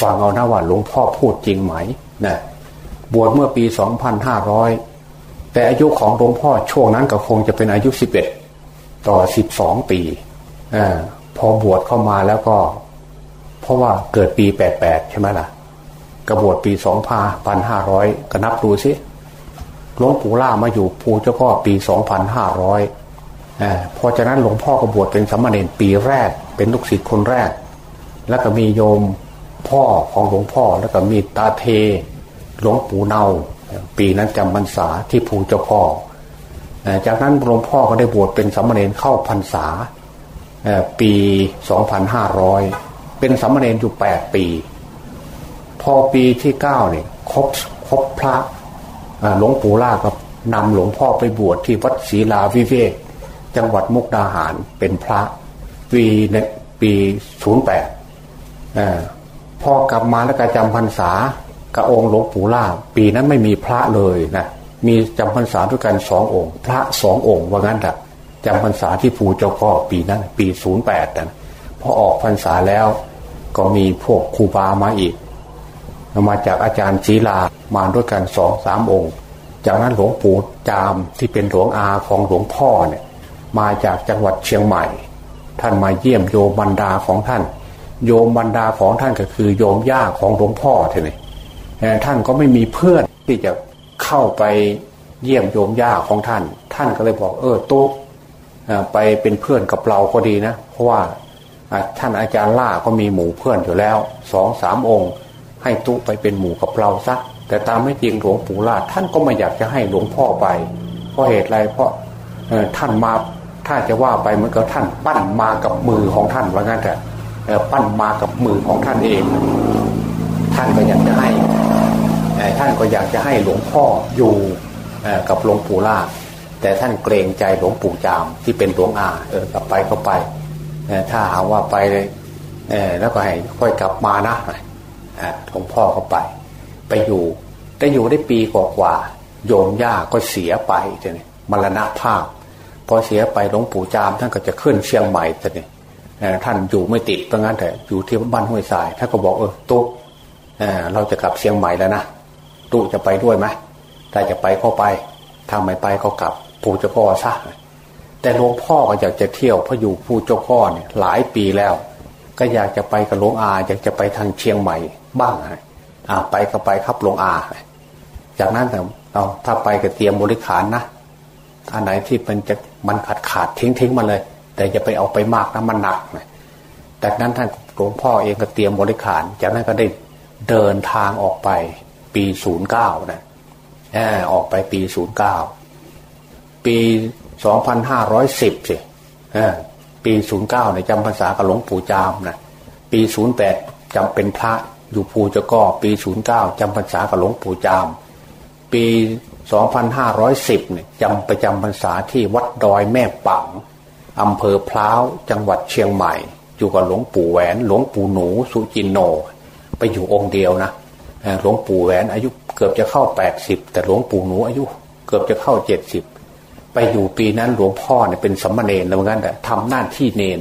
B: ฟังเอานะว่าหลวงพ่อพูดจริงไหมนะบวชเมื่อปีสองพันห้าร้อยแต่อายุของหลวงพ่อช่วงนั้นก็คงจะเป็นอายุสิบเอ็ดต่อสิบสองปีอพอบวชเข้ามาแล้วก็ เพราะว่าเกิดปีแปดแปดใช่ไหมล่ะ กระบวชปีสองพันห้าร้อยก็นับดูสิหลวงปู่ล่ามาอยู่ภูเจ้าก็ปีสองพันห้าร้อยเพราะฉะนั้นหลวงพ่อกระบวชเป็นสมณเณรปีแรก เป็นลูกศิษย์คนแรก แล้วก็มีโยมพ่อของหลวงพ่อแล้วก็มีตาเทหลวงปู่เนา ปีนั้นจำพรรษาที่ภูเจ้าพ่อจากนั้นหลวงพ่อก็ได้บวชเป็นสมณเณรเข้าพรรษาปี 2500 เป็นสมเณรอยู่8ปี พอปีที่9เนี่ยครบครบพระหลวงปู่ล่าก็นำหลวงพ่อไปบวชที่วัดศรีลาวิเวกจังหวัดมุกดาหารเป็นพระ ปีในปี08พอกลับมาแล้วก็จำพรรษากระองค์หลวงปู่ล่า ปีนั้นไม่มีพระเลยนะมีจำพรรษาด้วยกันสององค์ พระสององค์ว่างั้นแหละจำพรรษาที่ภูเจ้าก็ปีนั้น ปีศูนย์แปดนะพอออกพรรษาแล้ว ก็มีพวกครูบามาอีก มาจากอาจารย์ศีลามาด้วยกันสองสามองค์ จากนั้นหลวงปู่จามที่เป็นหลวงอาของหลวงพ่อเนี่ยมาจากจังหวัดเชียงใหม่ ท่านมาเยี่ยมโยมบรรดาของท่าน โยมบรรดาของท่านก็คือโยมย่าของหลวงพ่อท่านนี่ท่านก็ไม่มีเพื่อนที่จะเข้าไปเยี่ยมโยมย่าของท่าน ท่านก็เลยบอกเออตุ๊ไปเป็นเพื่อนกับเราก็ดีนะ เพราะว่า ท่านอาจารย์ล่าก็มีหมู่เพื่อนอยู่แล้วสองสามองค์ ให้ตุไปเป็นหมู่กับเราซะแต่ตามไม่จริงหลวงปู่ล่าท่านก็ไม่อยากจะให้หลวงพ่อไป เพราะเหตุไรเพราะท่านมาถ้าจะว่าไปเหมือนกับท่านปั้นมากับมือของท่านว่างั้นแต่ปั้นมากับมือของท่านเอง ท่านก็อยากจะให้ท่านก็อยากจะให้หลวงพ่ออยู่กับหลวงปู่ล่าแต่ท่านเกรงใจหลวงปู่จามที่เป็นหลวงอาเออกลับไปก็ไป ถ้าหาว่าไปเลยแล้วก็ให้ค่อยกลับมานะหลวงพ่อก็ไป ไปอยู่ได้อยู่ได้ปีกว่าโยมย่าก็เสียไปเนี่ยมรณภาพพอเสียไปหลวงปู่จามท่านก็จะขึ้นเชียงใหม่เนี่ยท่านอยู่ไม่ติดเพราะงั้นแต่อยู่ที่บ้านห้วยทรายท่านก็บอกเออตุ๊กเราจะกลับเชียงใหม่แล้วนะตุ๊จะไปด้วยไหมถ้าจะไปก็ไปถ้าไม่ไปก็กลับผู้เจ้าพ่อซะ แต่หลวงพ่อก็อยากจะเที่ยวเพราะอยู่ผู้เจ้าพ่อเนี่ยหลายปีแล้ว ก็อยากจะไปกับหลวงอาอยากจะไปทางเชียงใหม่บ้างอ่าไปก็ไปครับหลวงอา จากนั้นเราถ้าไปก็เตรียมบริขารนะอันไหนที่มันจะมันขาดขาดทิ้งทิ้งมาเลย แต่อย่าไปเอาไปมากนะมันหนักนะจากนั้นท่านหลวงพ่อเองก็เตรียมบริขาร จากนั้นก็ได้เดินทางออกไปปีศูนย์เก้านะออกไปปีศูนย์เก้าปี สองพันห้าร้อยสิบสิปีศูนย์เก้าเนี่ยจำภาษากับหลวงปู่จามนะปีศูนย์แปดจำเป็นพระอยู่ภูเจ้าก็ปีศูนย์เก้าจำภาษากับหลวงปู่จาม ปีสองพันห้าร้อยสิบเนี่ยจำประจำพรรษาที่วัดดอยแม่ปังอำเภอพร้าวจังหวัดเชียงใหม่ อยู่กับหลวงปู่แหวนหลวงปู่หนูสุจินโน ไปอยู่องค์เดียวนะหลวงปู่แหวนอายุเกือบจะเข้าแปดสิบแต่หลวงปู่หนูอายุ เกือบจะเข้าเจ็ดสิบ ไปอยู่ปีนั้นหลวงพ่อเนี่ยเป็นสมณเณรแล้วงั้นแต่ทำหน้าที่เนน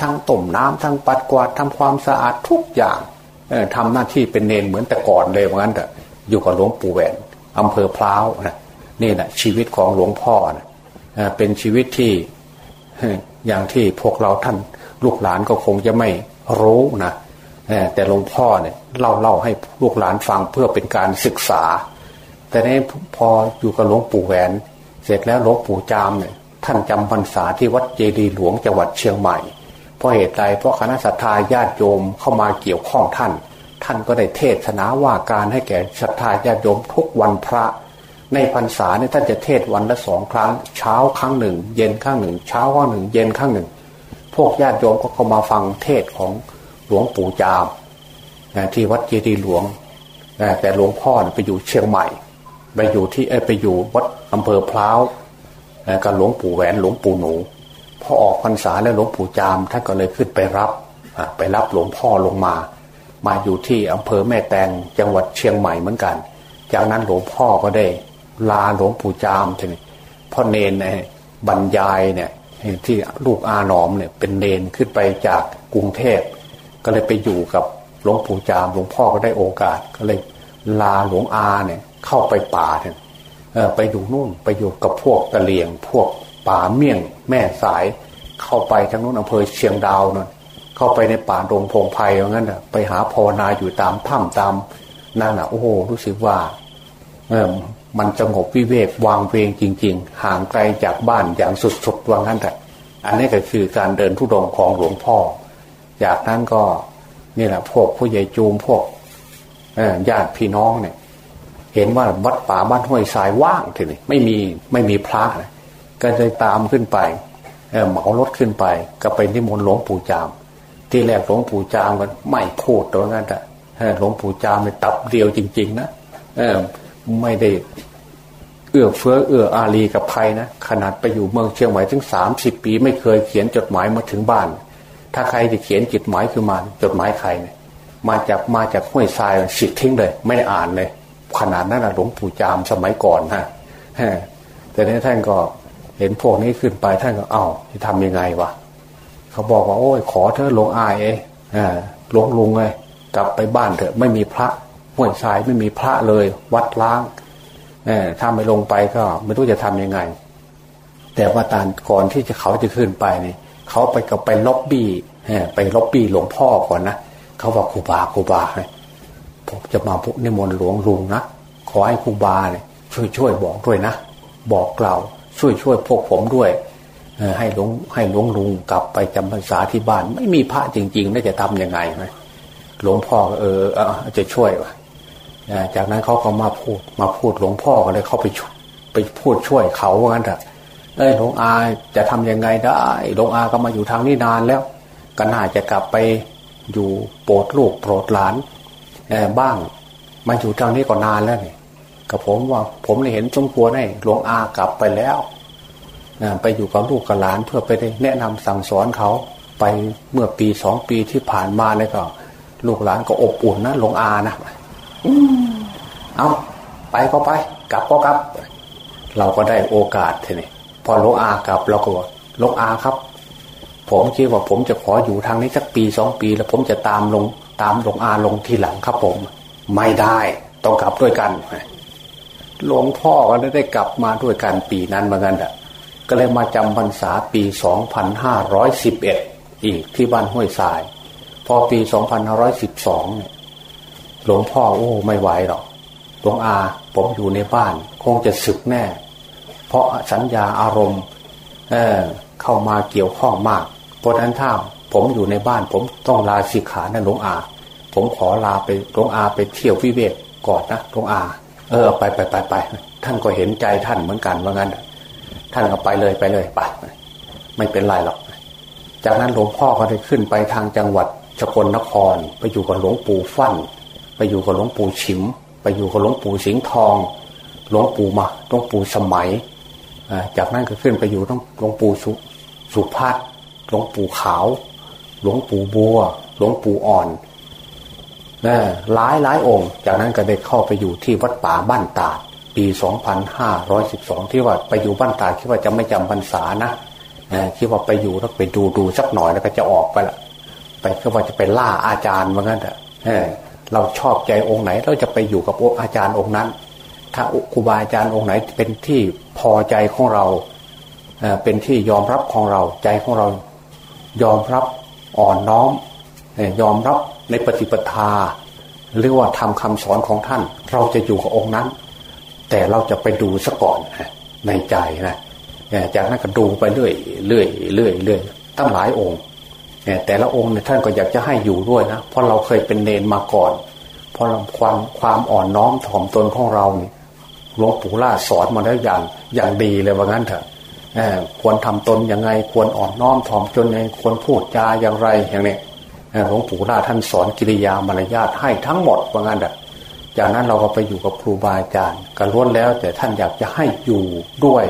B: ทั้งต้มน้ำทั้งปัดกวาดทำความสะอาดทุกอย่างทำหน้าที่เป็นเนนเหมือนแต่ก่อนเลยเหมือนกันแต่อยู่กับหลวงปู่แหวนอำเภอพร้าวนะนี่แหละชีวิตของหลวงพ่อนะเป็นชีวิตที่อย่างที่พวกเราท่านลูกหลานก็คงจะไม่รู้นะแต่หลวงพ่อเนี่ยเล่าเล่าให้ลูกหลานฟังเพื่อเป็นการศึกษา แต่นี้พออยู่กับหลวงปู่แหวน เสร็จแล้วหลวงปู่จามเนี่ยท่านจำพรรษาที่วัดเจดีหลวงจังหวัดเชียงใหม่ เพราะเหตุใดเพราะคณะสัตยาญาติโยมเข้ามาเกี่ยวข้องท่าน ท่านก็ได้เทศนาว่าการให้แก่ศรัทธาญาติโยมทุกวันพระ ในพรรษาเนี่ยท่านจะเทศวันละสองครั้ง เช้าครั้งหนึ่ง เย็นครั้งหนึ่ง เช้าครั้งหนึ่ง เย็นครั้งหนึ่ง พวกญาติโยมก็เข้ามาฟังเทศของหลวงปู่จามที่วัดเจดีหลวงแต่หลวงพ่อไปอยู่เชียงใหม่ ไปอยู่ที่ไปอยู่วัดอำเภอพร้าวกับหลวงปู่แหวนหลวงปู่หนูพอออกพรรษาแล้วหลวงปู่จามท่านก็เลยขึ้นไปรับไปรับหลวงพ่อลงมา มาอยู่ที่อำเภอแม่แตงจังหวัดเชียงใหม่เหมือนกัน จากนั้นหลวงพ่อก็ได้ลาหลวงปู่จามทีนี้พ่อเนนบรรยายเนี่ยที่ลูกอาหนอมเนี่ยเป็นเนนขึ้นไปจากกรุงเทพก็เลยไปอยู่กับหลวงปู่จามหลวงพ่อก็ได้โอกาสก็เลยลาหลวงอาเนี่ย เข้าไปป่าเนี่ยไปอยู่นู่นไปอยู่กับพวกตะเหลียง พวกป่าเมี่ยง แม่สาย เข้าไปทางนู้นอำเภอเชียงดาวนั่นเข้าไปในป่าดงพงไพ่เพรางนั้นอะไปหาภาวนาอยู่ตามถ้ำตามนั่นอะโอ้โหรู้สึกว่าเออมันสงบวิเวกวางเวงจริง ๆ ห่างไกลจากบ้านอย่างสุดๆว่างั้นแต่อันนี้ก็คือการเดินทุดงของหลวงพ่อ จากนั้นก็นี่แหละพวกผู้ใหญ่จูมพวกญาติพี่น้องเนี่ย เห็นว่าวัดป่าบ้านห้วยทรายว่างทีนี้ไม่มีไม่มีพระนะก็เลยตามขึ้นไปเหมารถขึ้นไป ก็ไปนิมนต์หลวงปู่จาม ที่แรกหลวงปู่จามกันไม่พูดตรงนั้นแต่หลวงปู่จามเป็นตับเดียวจริง ๆ นะไม่ได้เอื้อเฟื้อเอื้ออารีกับใครนะขนาดไปอยู่เมืองเชียงใหม่ถึงสามสิบปี ไม่เคยเขียนจดหมายมาถึงบ้าน ถ้าใครจะเขียนจดหมายคือมาจดหมายใครเนี่ยมาจากมาจากห้วยทรายสิททิ้งเลย ไม่ได้อ่านเลย ขนาดนั้นนะหลวงปู่จามสมัยก่อนฮะแต่นี้ท่านก็เห็นพวกนี้ขึ้นไปท่านก็เอา้าจะทำยังไงวะเขาบอกว่าโอ้ยขอเธอหลวงอายเองหลวงลุงเลยกลับไปบ้านเถอะไม่มีพระห้วยทรายไม่มีพระเลย วัดล้างถ้าไม่ลงไปก็ไม่รู้จะทํำยังไง แต่ว่าตอนก่อนที่จะเขาจะขึ้นไปเนี่ยเขาไปกับไปล็อบบี้ไปล็อบบี้หลวงพ่อก่อนนะเขาบอกครูบาครูบา ผมจะมาพุนิมนต์หลวงลุงนะขอให้ครูบาเนี่ยช่วยช่วยบอกด้วยนะ บอกกล่าวช่วยช่วยพวกผมด้วยให้หลวงให้หลวงลุงกลับไปจำพรรษาที่บ้าน ไม่มีพระจริงๆน่าจะทํำยังไงไหมหลวงพ่อเออจะช่วยวะจากนั้นเขาก็มาพูดมาพูดหลวงพ่อก็เลยเข้าไปไปพูดช่วยเขาว่างั้นเถอะเอ้ยหลวงอาจะทำยังไงได้หลวงอาก็มาอยู่ทางนี้นานแล้ว ก็น่าจะกลับไปอยู่โปรดลูกโปรดหลาน บ้าง มาอยู่ทางนี้ก็นานแล้วนี่กับผมว่าผมเห็นสมควรให้หลวงอากลับไปแล้วไปอยู่กับลูกกับหลานเพื่อไปได้แนะนำสั่งสอนเขาไปเมื่อปีสองปีที่ผ่านมาเลยก็ ลูกหลานก็อบอุ่นนะหลวงอานะเอาไปก็ไป กลับก็กลับ เราก็ได้โอกาสทีนี้พอหลวงอากลับเราก็บอกหลวงอาครับ ผมคิดว่าผมจะขออยู่ทางนี้สักปีสองปี แล้วผมจะตามลงตามหลวงอาลงทีหลังครับผม ไม่ได้ต้องกลับด้วยกันหลวงพ่อก็ได้กลับมาด้วยกันปีนั้นเหมือนกันอะก็เลยมาจำพรรษาปีสองพันห้าร้อยสิบเอ็ดอีกที่บ้านห้วยทราย พอปีสองพันห้าร้อยหลวงพ่อโอ้ไม่ไหวหรอกหลวงอาผมอยู่ในบ้าน คงจะสึกแน่ เพราะสัญญาอารมณ์เเข้ามาเกี่ยวข้องมากเพราะนั้นถ้า ผมอยู่ในบ้าน ผมต้องลาสิกขานะหลวงอา ผมขอลาไปหลวงอาไปเที่ยววิเวกก่อนนะหลวงอา เออไปไปไปไปท่านก็เห็นใจท่านเหมือนกันว่างั้น ท่านก็ไปเลยไปเลยไปไม่เป็นไรหรอก จากนั้นหลวงพ่อก็ได้ขึ้นไปทางจังหวัดสกลนคร ไปอยู่กับหลวงปู่ฟั่น ไปอยู่กับหลวงปู่ฉิม ไปอยู่กับหลวงปู่สิงห์ทอง หลวงปู่มาหลวงปู่สมัยจากนั้นก็ขึ้นไปอยู่ต้องหลวงปู่สุสุพัฒหลวงปู่ขาว หลวงปู่บัว หลวงปู่อ่อนนะหลายหลายองค์ จากนั้นก็ได้เข้าไปอยู่ที่วัดป่าบ้านตาดปี 2512 ที่ว่าไปอยู่บ้านตาดคิดว่าจะไม่จำพรรษานะคิดว่าไปอยู่แล้วไปดูดูสักหน่อยแล้วก็จะออกไปละไปก็ว่าจะไปล่าอาจารย์เหมือนกันเถอะเราชอบใจองค์ไหนเราจะไปอยู่กับอาจารย์องค์นั้น ถ้าครูบาอาจารย์องค์ไหนเป็นที่พอใจของเราเป็นที่ยอมรับของเราใจของเรายอมรับ อ่อนน้อมยอมรับในปฏิปทา หรือว่าทำคำสอนของท่าน เราจะอยู่กับองค์นั้น แต่เราจะไปดูซะก่อนในใจนะจากนั้นก็ดูไปเรื่อยเรื่อยเรื่อยเรื่อยตั้งหลายองค์แต่ละองค์เนี่ยท่านก็อยากจะให้อยู่ด้วยนะเพราะเราเคยเป็นเนนมาก่อน เพราะความความอ่อนน้อมถ่อมตนของเราเนี่ยหลวงปู่ล่าสอนมาแล้วอย่างอย่างดีเลยว่างั้นเถอะ ควรทำตนยังไง ควรอ่อนน้อมถ่อมตนยังไงควรพูดจาอย่างไรอย่างนี้หลวงปู่ล่าท่านสอนกิริยามารยาทให้ทั้งหมดว่างั้นเถอะจากนั้นเราก็ไปอยู่กับครูบาอาจารย์กันล้วนแล้ว แต่ท่านอยากจะให้อยู่ด้วย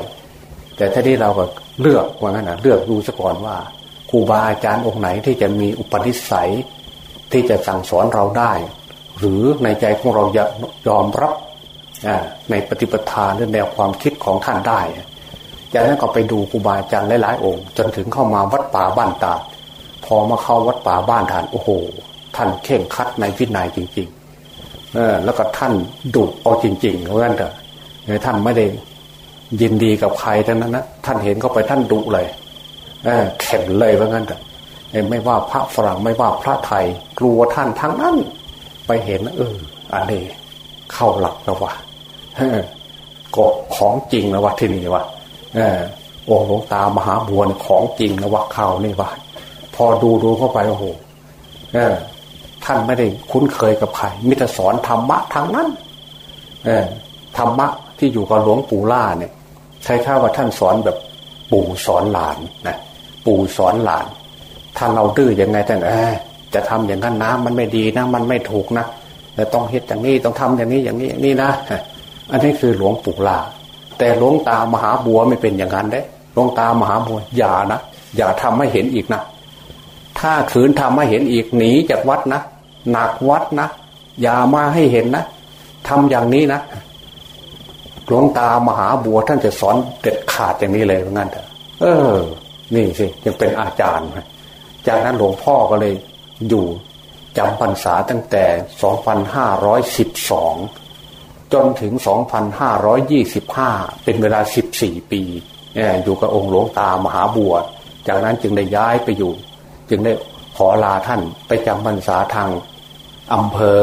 B: แต่ถ้าที่เราก็เลือกว่างั้นนะเลือกดูซะก่อนว่าครูบาอาจารย์องค์ไหนที่จะมีอุปนิสัย ที่จะสั่งสอนเราได้ หรือในใจของเรายอมรับในปฏิปทาหรือแนวความคิดของท่านได้ จากนั้นก็ไปดูครูบาอาจารย์หลายๆองค์ จนถึงเข้ามาวัดป่าบ้านตาพอมาเข้าวัดป่าบ้านฐานโอ้โห ท่านเข่งคัดในวินัยจริง ๆ เออ แล้วก็ท่านดุเอาจริงๆเพราะงั้นเถอะท่านไม่ได้ยินดีกับใครทั้งนั้นนะท่านเห็นเข้าไปท่านดุเลยเข็นเลยว่าะงั้นแต่ไม่ว่าพระฝรั่งไม่ว่าพระไทยกลัวท่านทั้งนั้น ไปเห็นเอออันนี้เข้าหลักแล้ววะก็ของจริงแล้ววะที่นี่วะ ออโอ้หลวงตามหาบัวของจริงแล้ววะข่าวนี่วะพอดูดูเข้าไปโอ้โหท่านไม่ได้คุ้นเคยกับใครมิตรสอนธรรมะทั้งนั้นธรรมะที่อยู่กับหลวงปู่ล่าเนี่ยใช้ข้าว่าท่านสอนแบบปู่สอนหลานนะปู่สอนหลาน ถ้าเราดื้อยังไงท่านจะทำอย่างนั้นนะมันไม่ดีนะมันไม่ถูกนะแต่ต้องเฮ็ดอย่างนี้ต้องทำอย่างนี้อย่างนี้อย่างนี้นะอันนี้คือหลวงปู่ลา แต่หลวงตามหาบัวไม่เป็นอย่างนั้นเด้หลวงตามหาบัวอย่านะอย่าทำให้เห็นอีกนะ ถ้าขืนทำให้เห็นอีกหนีจากวัดนะหนักวัดนะอย่ามาให้เห็นนะทำอย่างนี้นะหลวงตามหาบัวท่านจะสอนเด็ดขาดอย่างนี้เลยเพราะงั้นเถอะเออ นี่สิยังเป็นอาจารย์ จากนั้นหลวงพ่อก็เลยอยู่จำพรรษาตั้งแต่ 2512 จนถึง 2525 เป็นเวลา 14 ปีอยู่กับองค์หลวงตามหาบัว จากนั้นจึงได้ย้ายไปอยู่ จึงได้ขอลาท่านไปจำพรรษาทางอำเภอ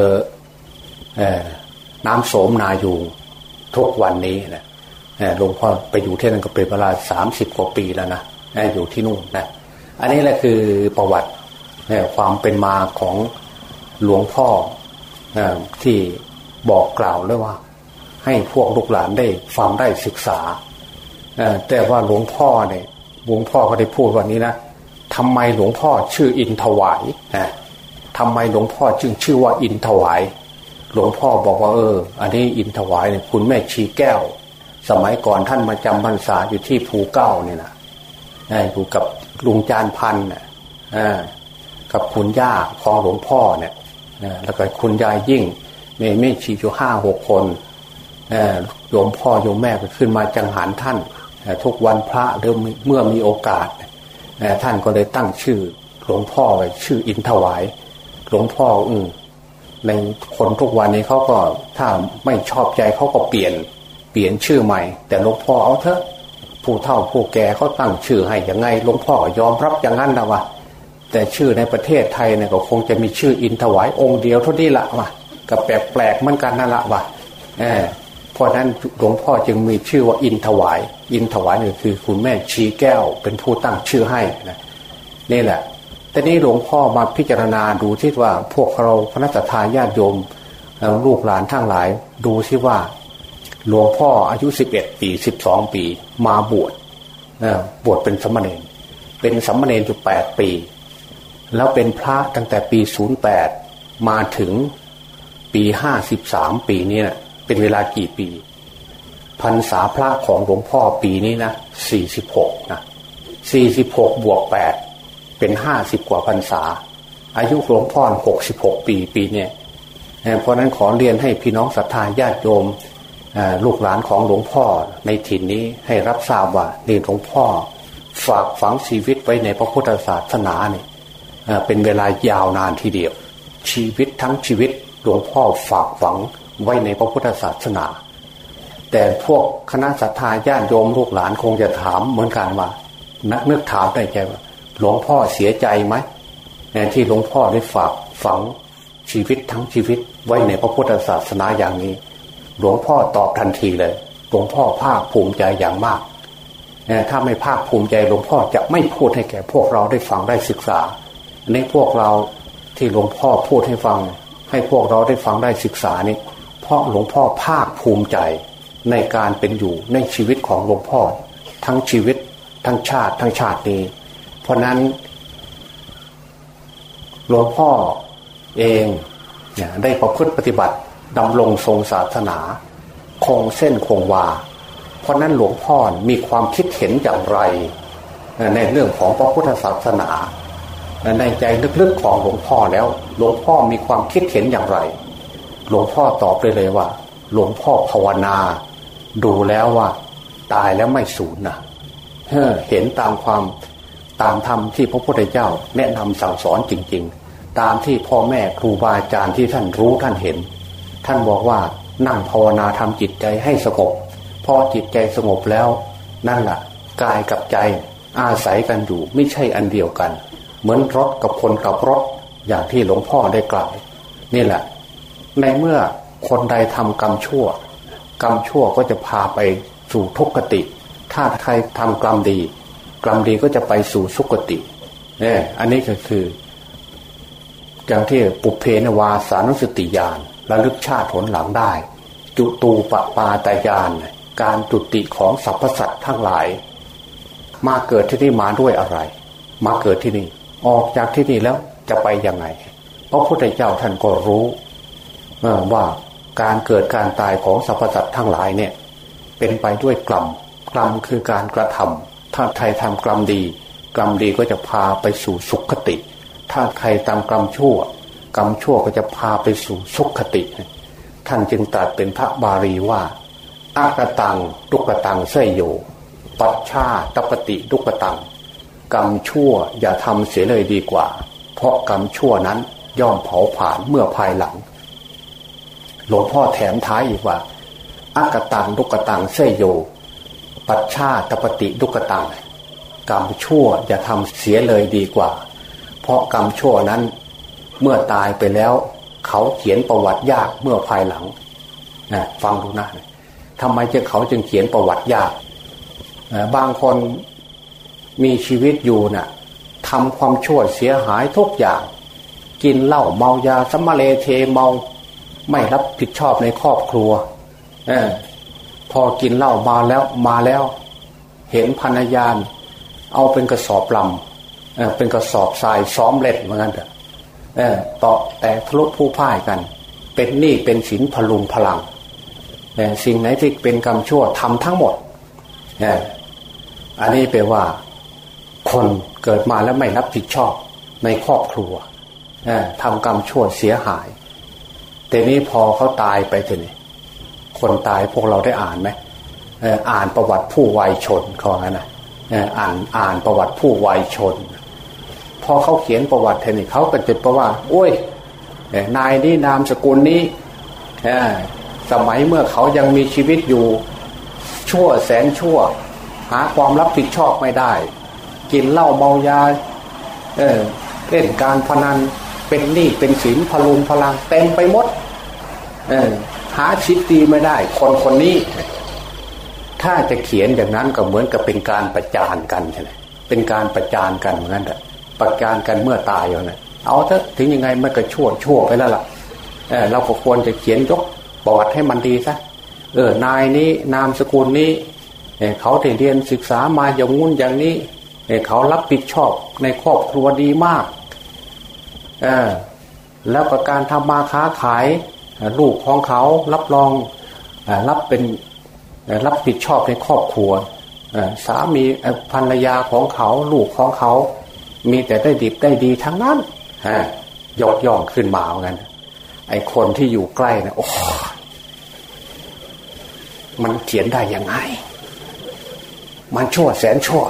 B: น้ำโสมนาอยู่ทุกวันนี้นะหลวงพ่อไปอยู่ที่นั่นก็เป็นเวลาสามสิบกว่าปีแล้วนะอยู่ที่นู่นนะอันนี้แหละคือประวัติความเป็นมาของหลวงพ่อที่ บอกกล่าวเลยว่า ให้พวกลูกหลานได้ฟังได้ศึกษาแต่ว่าหลวงพ่อเนี่ยหลวงพ่อก็ได้พูดวันนี้นะทำไมหลวงพ่อชื่ออินถวายทำไมหลวงพ่อจึงชื่อว่าอินถวาย หลวงพ่อบอกว่าเออ อันนี้อินถวายเนี่ยคุณแม่ชีแก้ว สมัยก่อนท่านมาจำพรรษาอยู่ที่ภูเก้าเนี่ยนะอยู่กับลุงจานพันธ์กับคุณย่าของหลวงพ่อเนี่ยแล้วก็คุณยายยิ่ง มย์ไม่ชีอยู่ห้าหกคนโยมพ่อโยมแม่ก็ขึ้นมาจังหันท่าน ทุกวันพระเดิมเมื่อมีโอกาส ท่านก็เลยตั้งชื่อหลวงพ่อไว้ชื่ออินถวาย หลวงพ่ออืในคนทุกวันนี้เขาก็ถ้าไม่ชอบใจเขาก็เปลี่ยนเปลี่ยนชื่อใหม่ แต่หลวงพ่อเอาเถอะผู้เฒ่าผู้แก่เขาตั้งชื่อให้ยังไงหลวงพ่อยอมรับอย่างนั้นนะวะแต่ชื่อในประเทศไทยเนี่ยก็คงจะมีชื่ออินถวายองค์เดียวเท่านี้ละวะ ก็แปลกแปลกเหมือนกันนั่นละวะเออเพราะนั้นหลวงพ่อจึงมีชื่อว่าอินถวาย อินถวายนี่คือคุณแม่ชีแก้วเป็นผู้ตั้งชื่อให้นะนี่แหละแต่นี้หลวงพ่อมาพิจารณาดูที่ว่าพวกเราพระนักทาญาติโยมลูกหลานทั้งหลาย ดูที่ว่า หลวงพ่ออายุสิบเอ็ดปีสิบสองปี มาบวชบวชเป็นสมณเณรเป็นสมณเณรอยู่แปดปี แล้วเป็นพระตั้งแต่ปีศูนย์แปดมาถึง ปีห้าสิบสามปีนี้นะเป็นเวลากี่ปีพรรษาพระของหลวงพ่อปีนี้นะสี่สิบหกนะสี่สิบหกบวกแปดเป็นห้าสิบกว่าพรรษา อายุหลวงพ่อหกสิบหกปีปีเนี่ยเพราะนั้นขอเรียนให้พี่น้องศรัทธาญาติโยมลูกหลานของหลวงพ่อในถิ่นนี้ให้รับทราบว่านี่หลวงพ่อ ฝากฝังชีวิตไว้ในพระพุทธศาสนาเนี่ยเป็นเวลายาวนานทีเดียว ชีวิตทั้งชีวิต หลวงพ่อฝากฝังไว้ในพระพุทธศาสนา แต่พวกคณะสัตยาญาติโยมลูกหลานคงจะถามเหมือนกันว่านักนึกถามได้ใจว่าหลวงพ่อเสียใจไหมที่หลวงพ่อได้ฝากฝังชีวิตทั้งชีวิตไว้ในพระพุทธศาสนาอย่างนี้ หลวงพ่อตอบทันทีเลย หลวงพ่อภาคภูมิใจอย่างมากถ้าไม่ภาคภูมิใจหลวงพ่อจะไม่พูดให้แก่ พวกเราได้ฟังได้ศึกษาในพวกเราที่หลวงพ่อพูดให้ฟัง ให้พวกเราได้ฟังได้ศึกษานี่เพราะหลวงพ่อภาคภูมิใจในการเป็นอยู่ในชีวิตของหลวงพ่อ ทั้งชีวิต ทั้งชาติ ทั้งชาตินี้ เพราะนั้นหลวงพ่อเองเนี่ยได้ประพฤติปฏิบัติดำรงทรงศาสนา คงเส้นคงวา เพราะนั้นหลวงพ่อมีความคิดเห็นอย่างไร ในเรื่องของพระพุทธศาสนา ในใจลึกๆของหลวงพ่อแล้ว หลวงพ่อมีความคิดเห็นอย่างไร หลวงพ่อตอบเลยเลยว่า หลวงพ่อภาวนา ดูแล้วว่า ตายแล้วไม่สูญนะเห็นตามความตามธรรมที่พระพุทธเจ้า แนะนำสั่งสอนจริง ๆ ตามที่พ่อแม่ครูบาอาจารย์ที่ท่านรู้ท่านเห็น ท่านบอกว่านั่งภาวนาทำจิตใจให้สงบพอจิตใจสงบแล้ว นั่นแหละกายกับใจอาศัยกันอยู่ไม่ใช่อันเดียวกัน เหมือนรถกับคนกับรถอย่างที่หลวงพ่อได้กล่าวนี่แหละ ในเมื่อคนใดทำกรรมชั่ว กรรมชั่วก็จะพาไปสู่ทุกขติ ถ้าใครทำกรรมดี กรรมดีก็จะไปสู่สุคติเนี่ยอันนี้ก็คืออย่างที่ปุเพนวาสานุสติญาณระลึกชาติผลหลังได้ จุตูปปาตายาน การจุติของสรรพสัตว์ทั้งหลาย มาเกิดที่นี่มาด้วยอะไร มาเกิดที่นี่ ออกจากที่นี่แล้วจะไปยังไงเพราะพระพุทธเจ้าท่านก็รู้ว่าการเกิดการตายของสรรพสัตว์ทั้งหลายเนี่ย เป็นไปด้วยกรรมกรรมคือการกระทำถ้าใครทำกรรมดี กรรมดีก็จะพาไปสู่สุขติ ถ้าใครทำกรรมชั่ว กรรมชั่วก็จะพาไปสู่สุขติ ท่านจึงตรัสเป็นพระบาลีว่าอากตังดุกตังเสยโย ปัชชาตปฏิดุกตัง กรรมชั่วอย่าทำเสียเลยดีกว่า เพราะกรรมชั่วนั้นย่อมเผาผลาญเมื่อภายหลัง หลวงพ่อแถมท้ายอีกว่าอากตังดุกตังเสยโย ปัชชาตปฏิดุกตังกรรมชั่วอย่าทำเสียเลยดีกว่า เพราะกรรมชั่วนั้นเมื่อตายไปแล้ว เขาเขียนประวัติยากเมื่อภายหลังนะฟังดูนะทำไมจะเขาจึงเขียนประวัติยาก บางคน มีชีวิตอยู่นะ่ะทำความชั่วเสียหายทุกอย่าง กินเหล้าเมายาสมเลเทเมา ไม่รับผิดชอบในครอบครัวอพอกินเหล้ามาแล้วมาแล้ว เห็นภรรยาเอาเป็นกระสอบลำเเป็นกระสอบทรายซ้อมเล็ดเหมือนกันเถอะต่อแต่ทะลุผู้พ่ายกัน เป็นหนี้เป็นสินพลุงพลังสิ่งไหนที่เป็นกรรมชั่วทำทั้งหมดอันนี้แปลว่า คนเกิดมาแล้วไม่รับผิดชอบในครอบครัวทำกรรมชั่วเสียหาย แต่นี้พอเขาตายไปทีนี้คนตายพวกเราได้อ่านไหมอ่านประวัติผู้วัยชนเขางั้นนะอ่านอ่านประวัติผู้วัยชน พอเขาเขียนประวัติเทนี้เขาก็จะประว่าโอ้ยนายนี้นามสกุลนี้สมัยเมื่อเขายังมีชีวิตอยู่ชั่วแสนชั่ว หาความรับผิดชอบไม่ได้ กินเหล้าเมายาเออเล่นการพนันเป็นหนี้เป็นสินพลุงพลังเต็มไปหมดเออหาชิดดีไม่ได้ คนคนนี้ ถ้าจะเขียนอย่างนั้นก็เหมือนกับเป็นการประจานกันใช่ไหมเป็นการประจานกันเหมือนกันแหละประจานกันเมื่อตายอย่างนั้นเอาเถอะถึงยังไงมันก็ชั่วชั่วไปแล้วล่ะเออเราก็ควรจะเขียนยกประวัติให้มันดีซะเออนายนี้นามสกุลนี้เขาได้เรียนศึกษามาอย่างงุ่นอย่างนี้ เขารับผิดชอบในครอบครัวดีมากอแล้วประการทำมาค้าขายลูกของเขารับรองรับเป็นรับผิดชอบในครอบครัวสามีภรรยาของเขาลูกของเขา มีแต่ได้ดีได้ดีทั้งนั้นยกย่องขึ้นมาเหมือนกันไอคนที่อยู่ใกล้นะโอ้มันเขียนได้ยังไง มันชั่วแสนชั่ว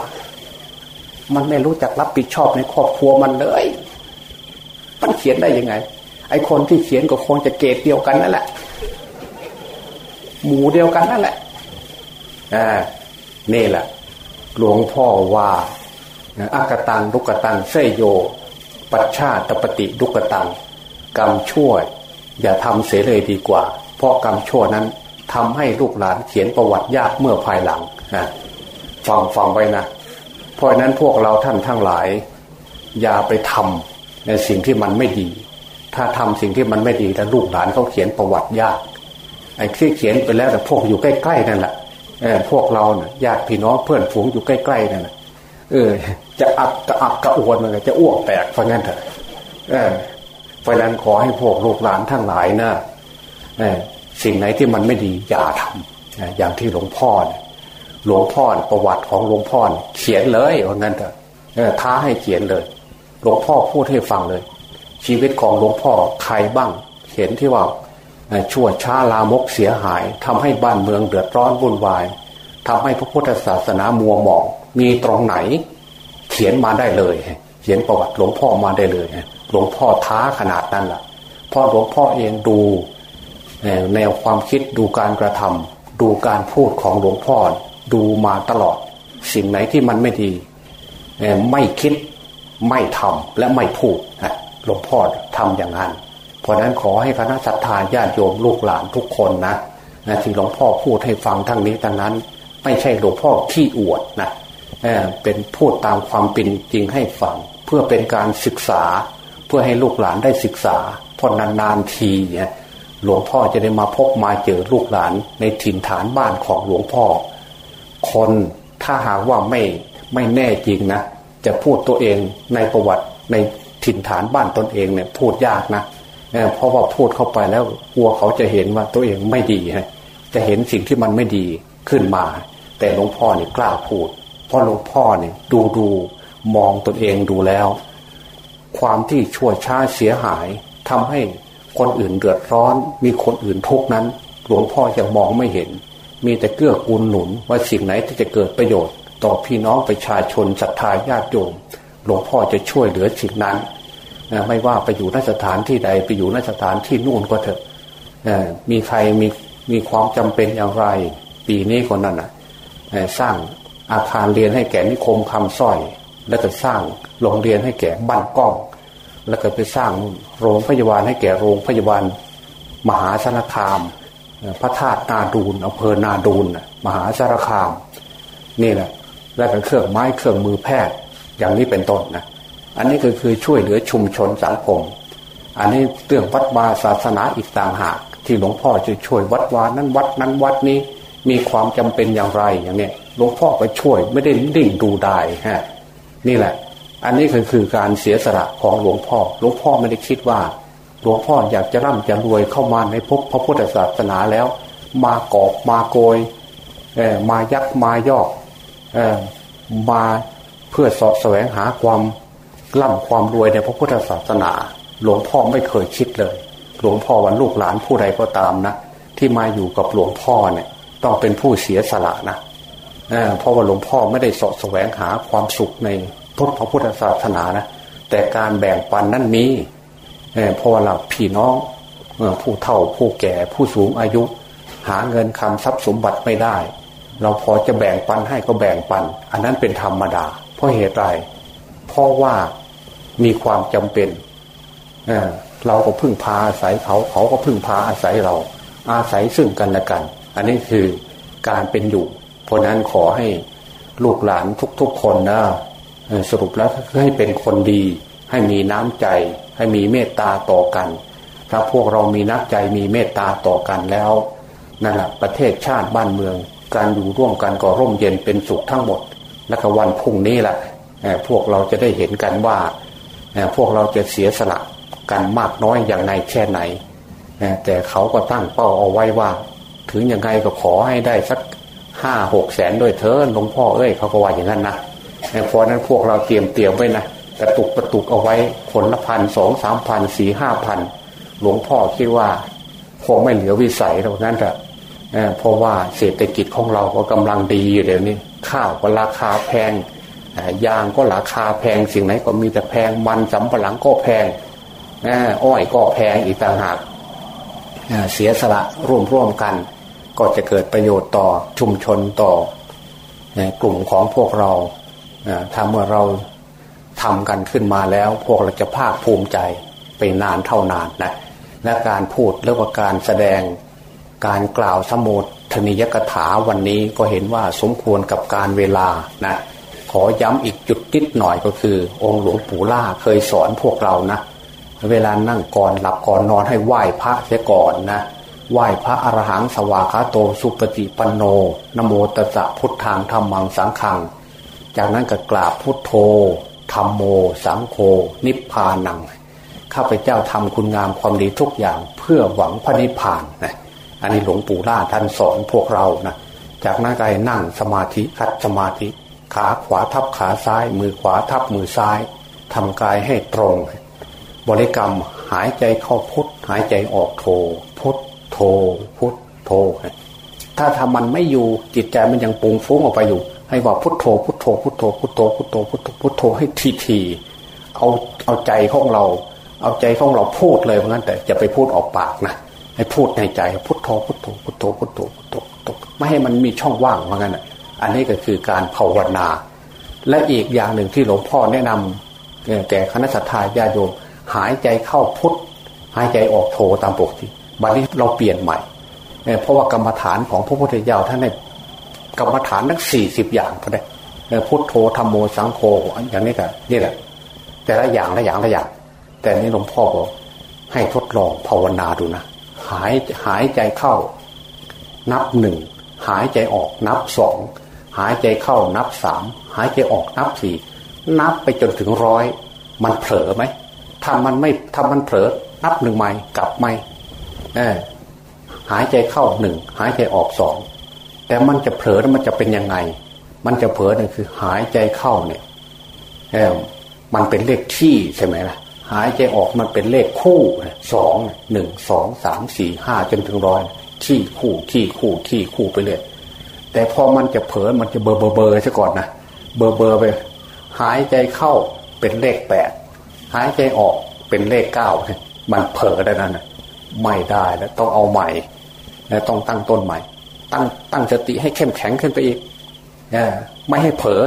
B: มันไม่รู้จักรับผิดชอบในครอบครัวมันเลย มันเขียนได้ยังไง ไอคนที่เขียนก็คงจะเกตเดียวกันนั่นแหละ หมูเดียวกันนั่นแหละอ่านี่แหละ หลวงพ่อว่าอากตังลุกตังเสยโย ปัจชาตปฏิดุกตัง กรรมชั่วอย่าทำเสียเลยดีกว่า เพราะกรรมชั่วนั้นทำให้ลูกหลานเขียนประวัติยากเมื่อภายหลังนะฟังฟังไว้นะ เพราะนั้นพวกเราท่านทั้งหลาย อย่าไปทำในสิ่งที่มันไม่ดี ถ้าทำสิ่งที่มันไม่ดีแล้วลูกหลานเขาเขียนประวัติยากไอ้ที่เขียนไปแล้วแต่พวกอยู่ใกล้ๆนั่นแหละเออพวกเราเนี่ยญาติพี่น้องเพื่อนฝูงอยู่ใกล้ๆนั่นแหละเออ จะอับกระอับกระอวนมันจะอ้วกแตกเพราะงั้นเถอะเออเพราะนั้นขอให้พวกลูกหลานทั้งหลายนะเออสิ่งไหนที่มันไม่ดีอย่าทำอย่างที่หลวงพ่อเนี่ย หลวงพ่อประวัติของหลวงพ่อเขียนเลยว่างั้นเถอะท้าให้เขียนเลย หลวงพ่อพูดให้ฟังเลย ชีวิตของหลวงพ่อใครบ้าง เห็นที่ว่าชั่วช้าลามกเสียหายทำให้บ้านเมืองเดือดร้อนวุ่นวายทำให้พระพุทธศาสนามัวหมองมีตรงไหน เขียนมาได้เลย เขียนประวัติหลวงพ่อมาได้เลยหลวงพ่อท้าขนาดนั้นแหละพ่อหลวงพ่อเองดูแนวความคิดดูการกระทำดูการพูดของหลวงพ่อ ดูมาตลอด สิ่งไหนที่มันไม่ดีไม่คิดไม่ทำและไม่พูดหลวงพ่อทำอย่างนั้น เพราะนั้นขอให้คณะสัตยาญาติโยมลูกหลานทุกคนนะนะที่หลวงพ่อพูดให้ฟังทั้งนี้ทั้งนั้น ไม่ใช่หลวงพ่อที่อวดนะเป็นพูดตามความเป็นจริงให้ฟัง เพื่อเป็นการศึกษา เพื่อให้ลูกหลานได้ศึกษาพอนานๆทีเนี่ยหลวงพ่อจะได้มาพบมาเจอลูกหลานในถิ่นฐานบ้านของหลวงพ่อ คนถ้าหากว่าไม่ไม่แน่จริงนะ จะพูดตัวเองในประวัติในถิ่นฐานบ้านตนเองเนี่ยพูดยากนะเพราะว่าพูดเข้าไปแล้วกลัวเขาจะเห็นว่าตัวเองไม่ดีฮะจะเห็นสิ่งที่มันไม่ดีขึ้นมา แต่หลวงพ่อเนี่ยกล้าพูด เพราะหลวงพ่อเนี่ยดูดูมองตนเองดูแล้ว ความที่ชั่วช้าเสียหายทำให้คนอื่นเดือดร้อน มีคนอื่นทุกนั้น หลวงพ่อยังมองไม่เห็น มีแต่เกื้อกูลหนุนว่าสิ่งไหนที่จะเกิดประโยชน์ ต่อพี่น้องประชาชนศรัทธาญาติโยมหลวงพ่อจะช่วยเหลือสิ่งนั้นนะไม่ว่าไปอยู่นสถานที่ใดไปอยู่นสถานที่นู่นก็เถอะมีใครมีมีความจำเป็นอย่างไร ปีนี้คนนั้นนะสร้างอาคารเรียนให้แก่นิคมคำสร้อย แล้วก็สร้างโรงเรียนให้แก่บ้านกล้อง แล้วก็ไปสร้างโรงพยาบาลให้แก่โรงพยาบาล มหาสารคาม พระธาตุนาดูนอำเภอนาดูนมหาสารคาม นี่แหละแล้วก็เครื่องไม้เครื่องมือแพทย์อย่างนี้เป็นต้นนะอันนี้ก็คือช่วยเหลือชุมชนสังคม อันนี้เรื่องวัดวาศาสนาอีกต่างหาก ที่หลวงพ่อจะช่วยวัดวานั้นวัดนั้นวัดนี้มีความจำเป็นอย่างไรอย่างนี้หลวงพ่อก็ช่วยไม่ได้ดิ่งดูได้ฮะนี่แหละ อันนี้คือคือการเสียสละของหลวงพ่อ หลวงพ่อไม่ได้คิดว่า หลวงพ่ออยากจะร่ำจะรวยเข้ามาในพพระพุทธศาสนาแล้ว มากอบมาโกยเออมายักมายอกเออมาเพื่อสอบแสวงหาความล่ำความรวยในพระพุทธศาสนา หลวงพ่อไม่เคยคิดเลย หลวงพ่อวันลูกหลานผู้ใดก็ตามนะ ที่มาอยู่กับหลวงพ่อเนี่ยต้องเป็นผู้เสียสละนะเพราะว่าหลวงพ่อไม่ได้สอบแสวงหาความสุขในพระพุทธศาสนานะแต่การแบ่งปันนั้นมี เพราะว่าเราพี่น้องผู้เฒ่าผู้แก่ผู้สูงอายุ หาเงินคำทรัพย์สมบัติไม่ได้ เราพอจะแบ่งปันให้ก็แบ่งปัน อันนั้นเป็นธรรมดา เพราะเหตุไรเพราะว่ามีความจำเป็นเเราก็พึ่งพาอาศัยเขาเขาก็พึ่งพาอาศัยเรา อาศัยซึ่งกันและกัน อันนี้คือการเป็นอยู่ เพราะนั้นขอให้ลูกหลานทุกๆคนนะสรุปแล้วให้เป็นคนดี ให้มีน้ำใจ ให้มีเมตตาต่อกัน ถ้าพวกเรามีนักใจมีเมตตาต่อกันแล้วนั่นแหละประเทศชาติบ้านเมือง การอยู่ร่วมกันก็ร่มเย็นเป็นสุขทั้งหมด และก็วันพรุ่งนี้แหละพวกเราจะได้เห็นกันว่า พวกเราจะเสียสละกันมากน้อยอย่างไรแค่ไหน แต่เขาก็ตั้งเป้าเอาไว้ว่า ถึงยังไงก็ขอให้ได้สักห้าหกแสนด้วยเธอหลวงพ่อเอ้ยเขาก็ว่าอย่างนั้นนะเพราะนั้นพวกเราเตรียมเตรียมไว้นะ กระตุกกระตุกเอาไว้คนละพันสองสามพันสี่ห้าพันหลวงพ่อคิดว่าคงไม่เหลือวิสัยเรานั้นแต่เพราะว่าเศรษฐกิจของเราก็กำลังดีอยู่เดี๋ยวนี้ ข้าวก็ราคาแพงยางก็ราคาแพงสิ่งไหนก็มีแต่แพงมันสำปะหลังก็แพงอ้อยก็แพงอีกต่างหากเสียสละร่วมร่วมกัน ก็จะเกิดประโยชน์ต่อชุมชนต่อกลุ่มของพวกเราถ้าเมื่อเรา ทำกันขึ้นมาแล้ว พวกเราจะภาคภูมิใจไปนานเท่านานนะและการพูดและว่าการแสดง การกล่าวสมุทนิยกถาวันนี้ก็เห็นว่าสมควรกับการเวลานะขอย้ำอีกจุดติดหน่อยก็คือ องค์หลวงปู่ล่าเคยสอนพวกเรานะ เวลานั่งก่อนหลับก่อนนอนให้ไหว้พระเสียก่อนนะไหว้พระอรหังสวากาโตสุปฏิปันโนนโมตสะพุทธังธรรมังสังขัง จากนั้นก็กราบพุทโธ ธรรมโม สังโฆนิพพานัง ข้าพเจ้าทำคุณงามความดีทุกอย่างเพื่อหวังพระนิพพานนะอันนี้หลวงปู่ล่าท่านสอนพวกเรานะจากนั้นก็นั่งสมาธิคัดสมาธิ ขาขวาทับขาซ้าย มือขวาทับมือซ้ายทำกายให้ตรง บริกรรมหายใจเข้าพุทหายใจออกโท พุทโทพุทโทถ้าทำมันไม่อยู่จิตใจมันยังปุงฟุ้งออกไปอยู่ ให้ว่าพุทโธพุทโธพุทโธพุทโธพุทโธพุทโธพุทโธให้ทีทีเอาเอาใจของเรา เอาใจของเราพูดเลยเพราะงั้นแต่จะไปพูดออกปากนะให้พูดในใจพุทโธพุทโธพุทโธพุทโธพุทโธไม่ให้มันมีช่องว่างเพราะงั้นอันนี้ก็คือการภาวนา และอีกอย่างหนึ่งที่หลวงพ่อแนะนำแก่คณะสัตยาญาโยมหายใจเข้าพุทหายใจออกโธตามปกติบัดนี้เราเปลี่ยนใหม่เพราะว่ากรรมฐานของพระพุทธเจ้าท่านใน กรรมฐานทั้งสี่สิบอย่างก็ได้พุทโธธรรมโมสังโฆอย่างนี้ก็นี่แหละ แต่ละอย่างละอย่างละอย่าง แต่นี้หลวงพ่อบอกให้ทดลองภาวนาดูนะหายหายใจเข้า นับหนึ่งหายใจออกนับสองหายใจเข้านับสามหายใจออกนับสี่นับไปจนถึงร้อยมันเผลอไหมถ้ามันไม่ถ้ามันเผลอนับหนึ่งใหม่กลับไม่เออหายใจเข้าหนึ่งหายใจออกสอง แต่มันจะเผลอแล้วมันจะเป็นยังไง มันจะเผลอนี่ยคือ หายใจเข้าเนี่ยเออมันเป็นเลขที่ใช่ไหมล่ะ หายใจออกมันเป็นเลขคู่สองหนึ่งสองสามสี่ห้าจนถึงร้อยที่คู่ที่คู่ที่คู่ไปเลยแต่พอมันจะเผลอมันจะเบอร์เบอร์เบอร์ซะก่อนนะเบอร์เบอร์ไป หายใจเข้าเป็นเลขแปดหายใจออกเป็นเลขเก้ามันเผลอได้นั่นไม่ได้แล้วต้องเอาใหม่ แล้วต้องตั้งต้นใหม่ ตั้งตั้งสติให้เข้มแข็งขึ้นไปอีกไม่ให้เผลอ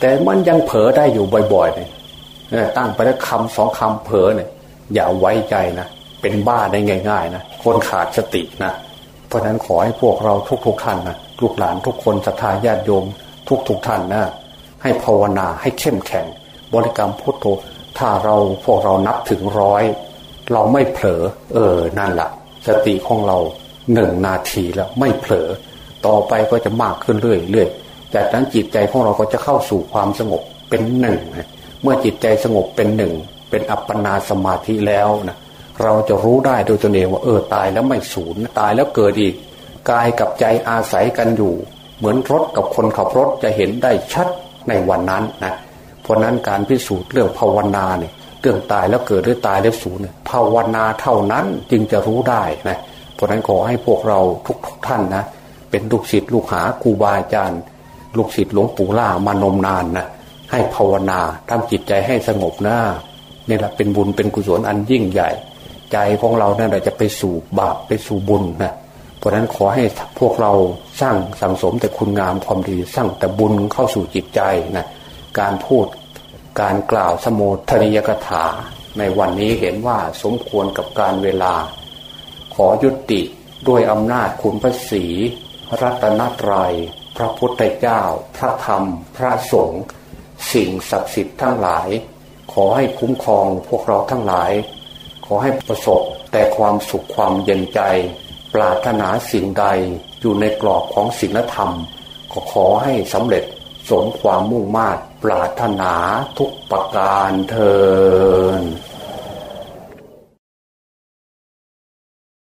B: แต่มันยังเผลอได้อยู่บ่อยๆเลยตั้งไปแล้วคำสองคำเผลอเนี่ย อย่าไว้ใจนะเป็นบ้าได้ง่าย ๆ นะคนขาดสตินะเพราะฉะนั้นขอให้พวกเราทุกๆท่านนะลูกหลานทุกคนศรัทธาญาติโยม ทุกๆท่านนะให้ภาวนาให้เข้มแข็ง บริกรรมพุทโธถ้าเราพวกเรานับถึงร้อย เราไม่เผลอ เออนั่นแหละสติของเรา หนึ่งนาทีแล้วไม่เผลอ ต่อไปก็จะมากขึ้นเรื่อยๆจากนั้นจิตใจของเราก็จะเข้าสู่ความสงบเป็นหนึ่งเมื่อจิตใจสงบเป็นหนึ่ง เป็นอัปปนาสมาธิแล้วนะเราจะรู้ได้โดยตนเองว่าเออตายแล้วไม่สูญตายแล้วเกิดอีกกายกับใจอาศัยกันอยู่ เหมือนรถกับคนขับรถจะเห็นได้ชัดในวันนั้นนะเพราะนั้นการพิสูจน์เรื่องภาวนาเนี่ยเรื่องตายแล้วเกิดหรือตายแล้วสูญภาวนาเท่านั้นจึงจะรู้ได้นะเราะนั้นขอให้พวกเราทุกทท่านนะเป็นลูกศิษย์ลูกหาครูบาอาจารย์ ลูกศิษย์หลวงปู่ล่ามานมนานนะให้ภาวนาทำจิตใจให้สงบน้านี่แหละเป็นบุญเป็นกุศลอันยิ่งใหญ่ ใจของเราเนี่ยจะไปสู่บาปไปสู่บุญนะเพราะนั้นขอให้พวกเราสร้างสังสมแต่คุณงามความดีสร้างแต่บุญเข้าสู่จิตใจนะการพูดการกล่าวสมุทนิยกถา ในวันนี้เห็นว่าสมควรกับการเวลา ขอยุติด้วยอำนาจคุณพระศีรัตนตรยัย พระพุทธเจ้า พระธรรม พระสงฆ์สิ่งศักดิ์สิทธิ์ทั้งหลาย ขอให้คุ้มครองพวกเราทั้งหลาย ขอให้ประสบแต่ความสุขความเย็นใจ ปรารถนาสิ่งใดอยู่ในกรอบของศีลธรรม ขอขอให้สำเร็จสมความมุ่งมา่ปรารถนาทุกประการเทิน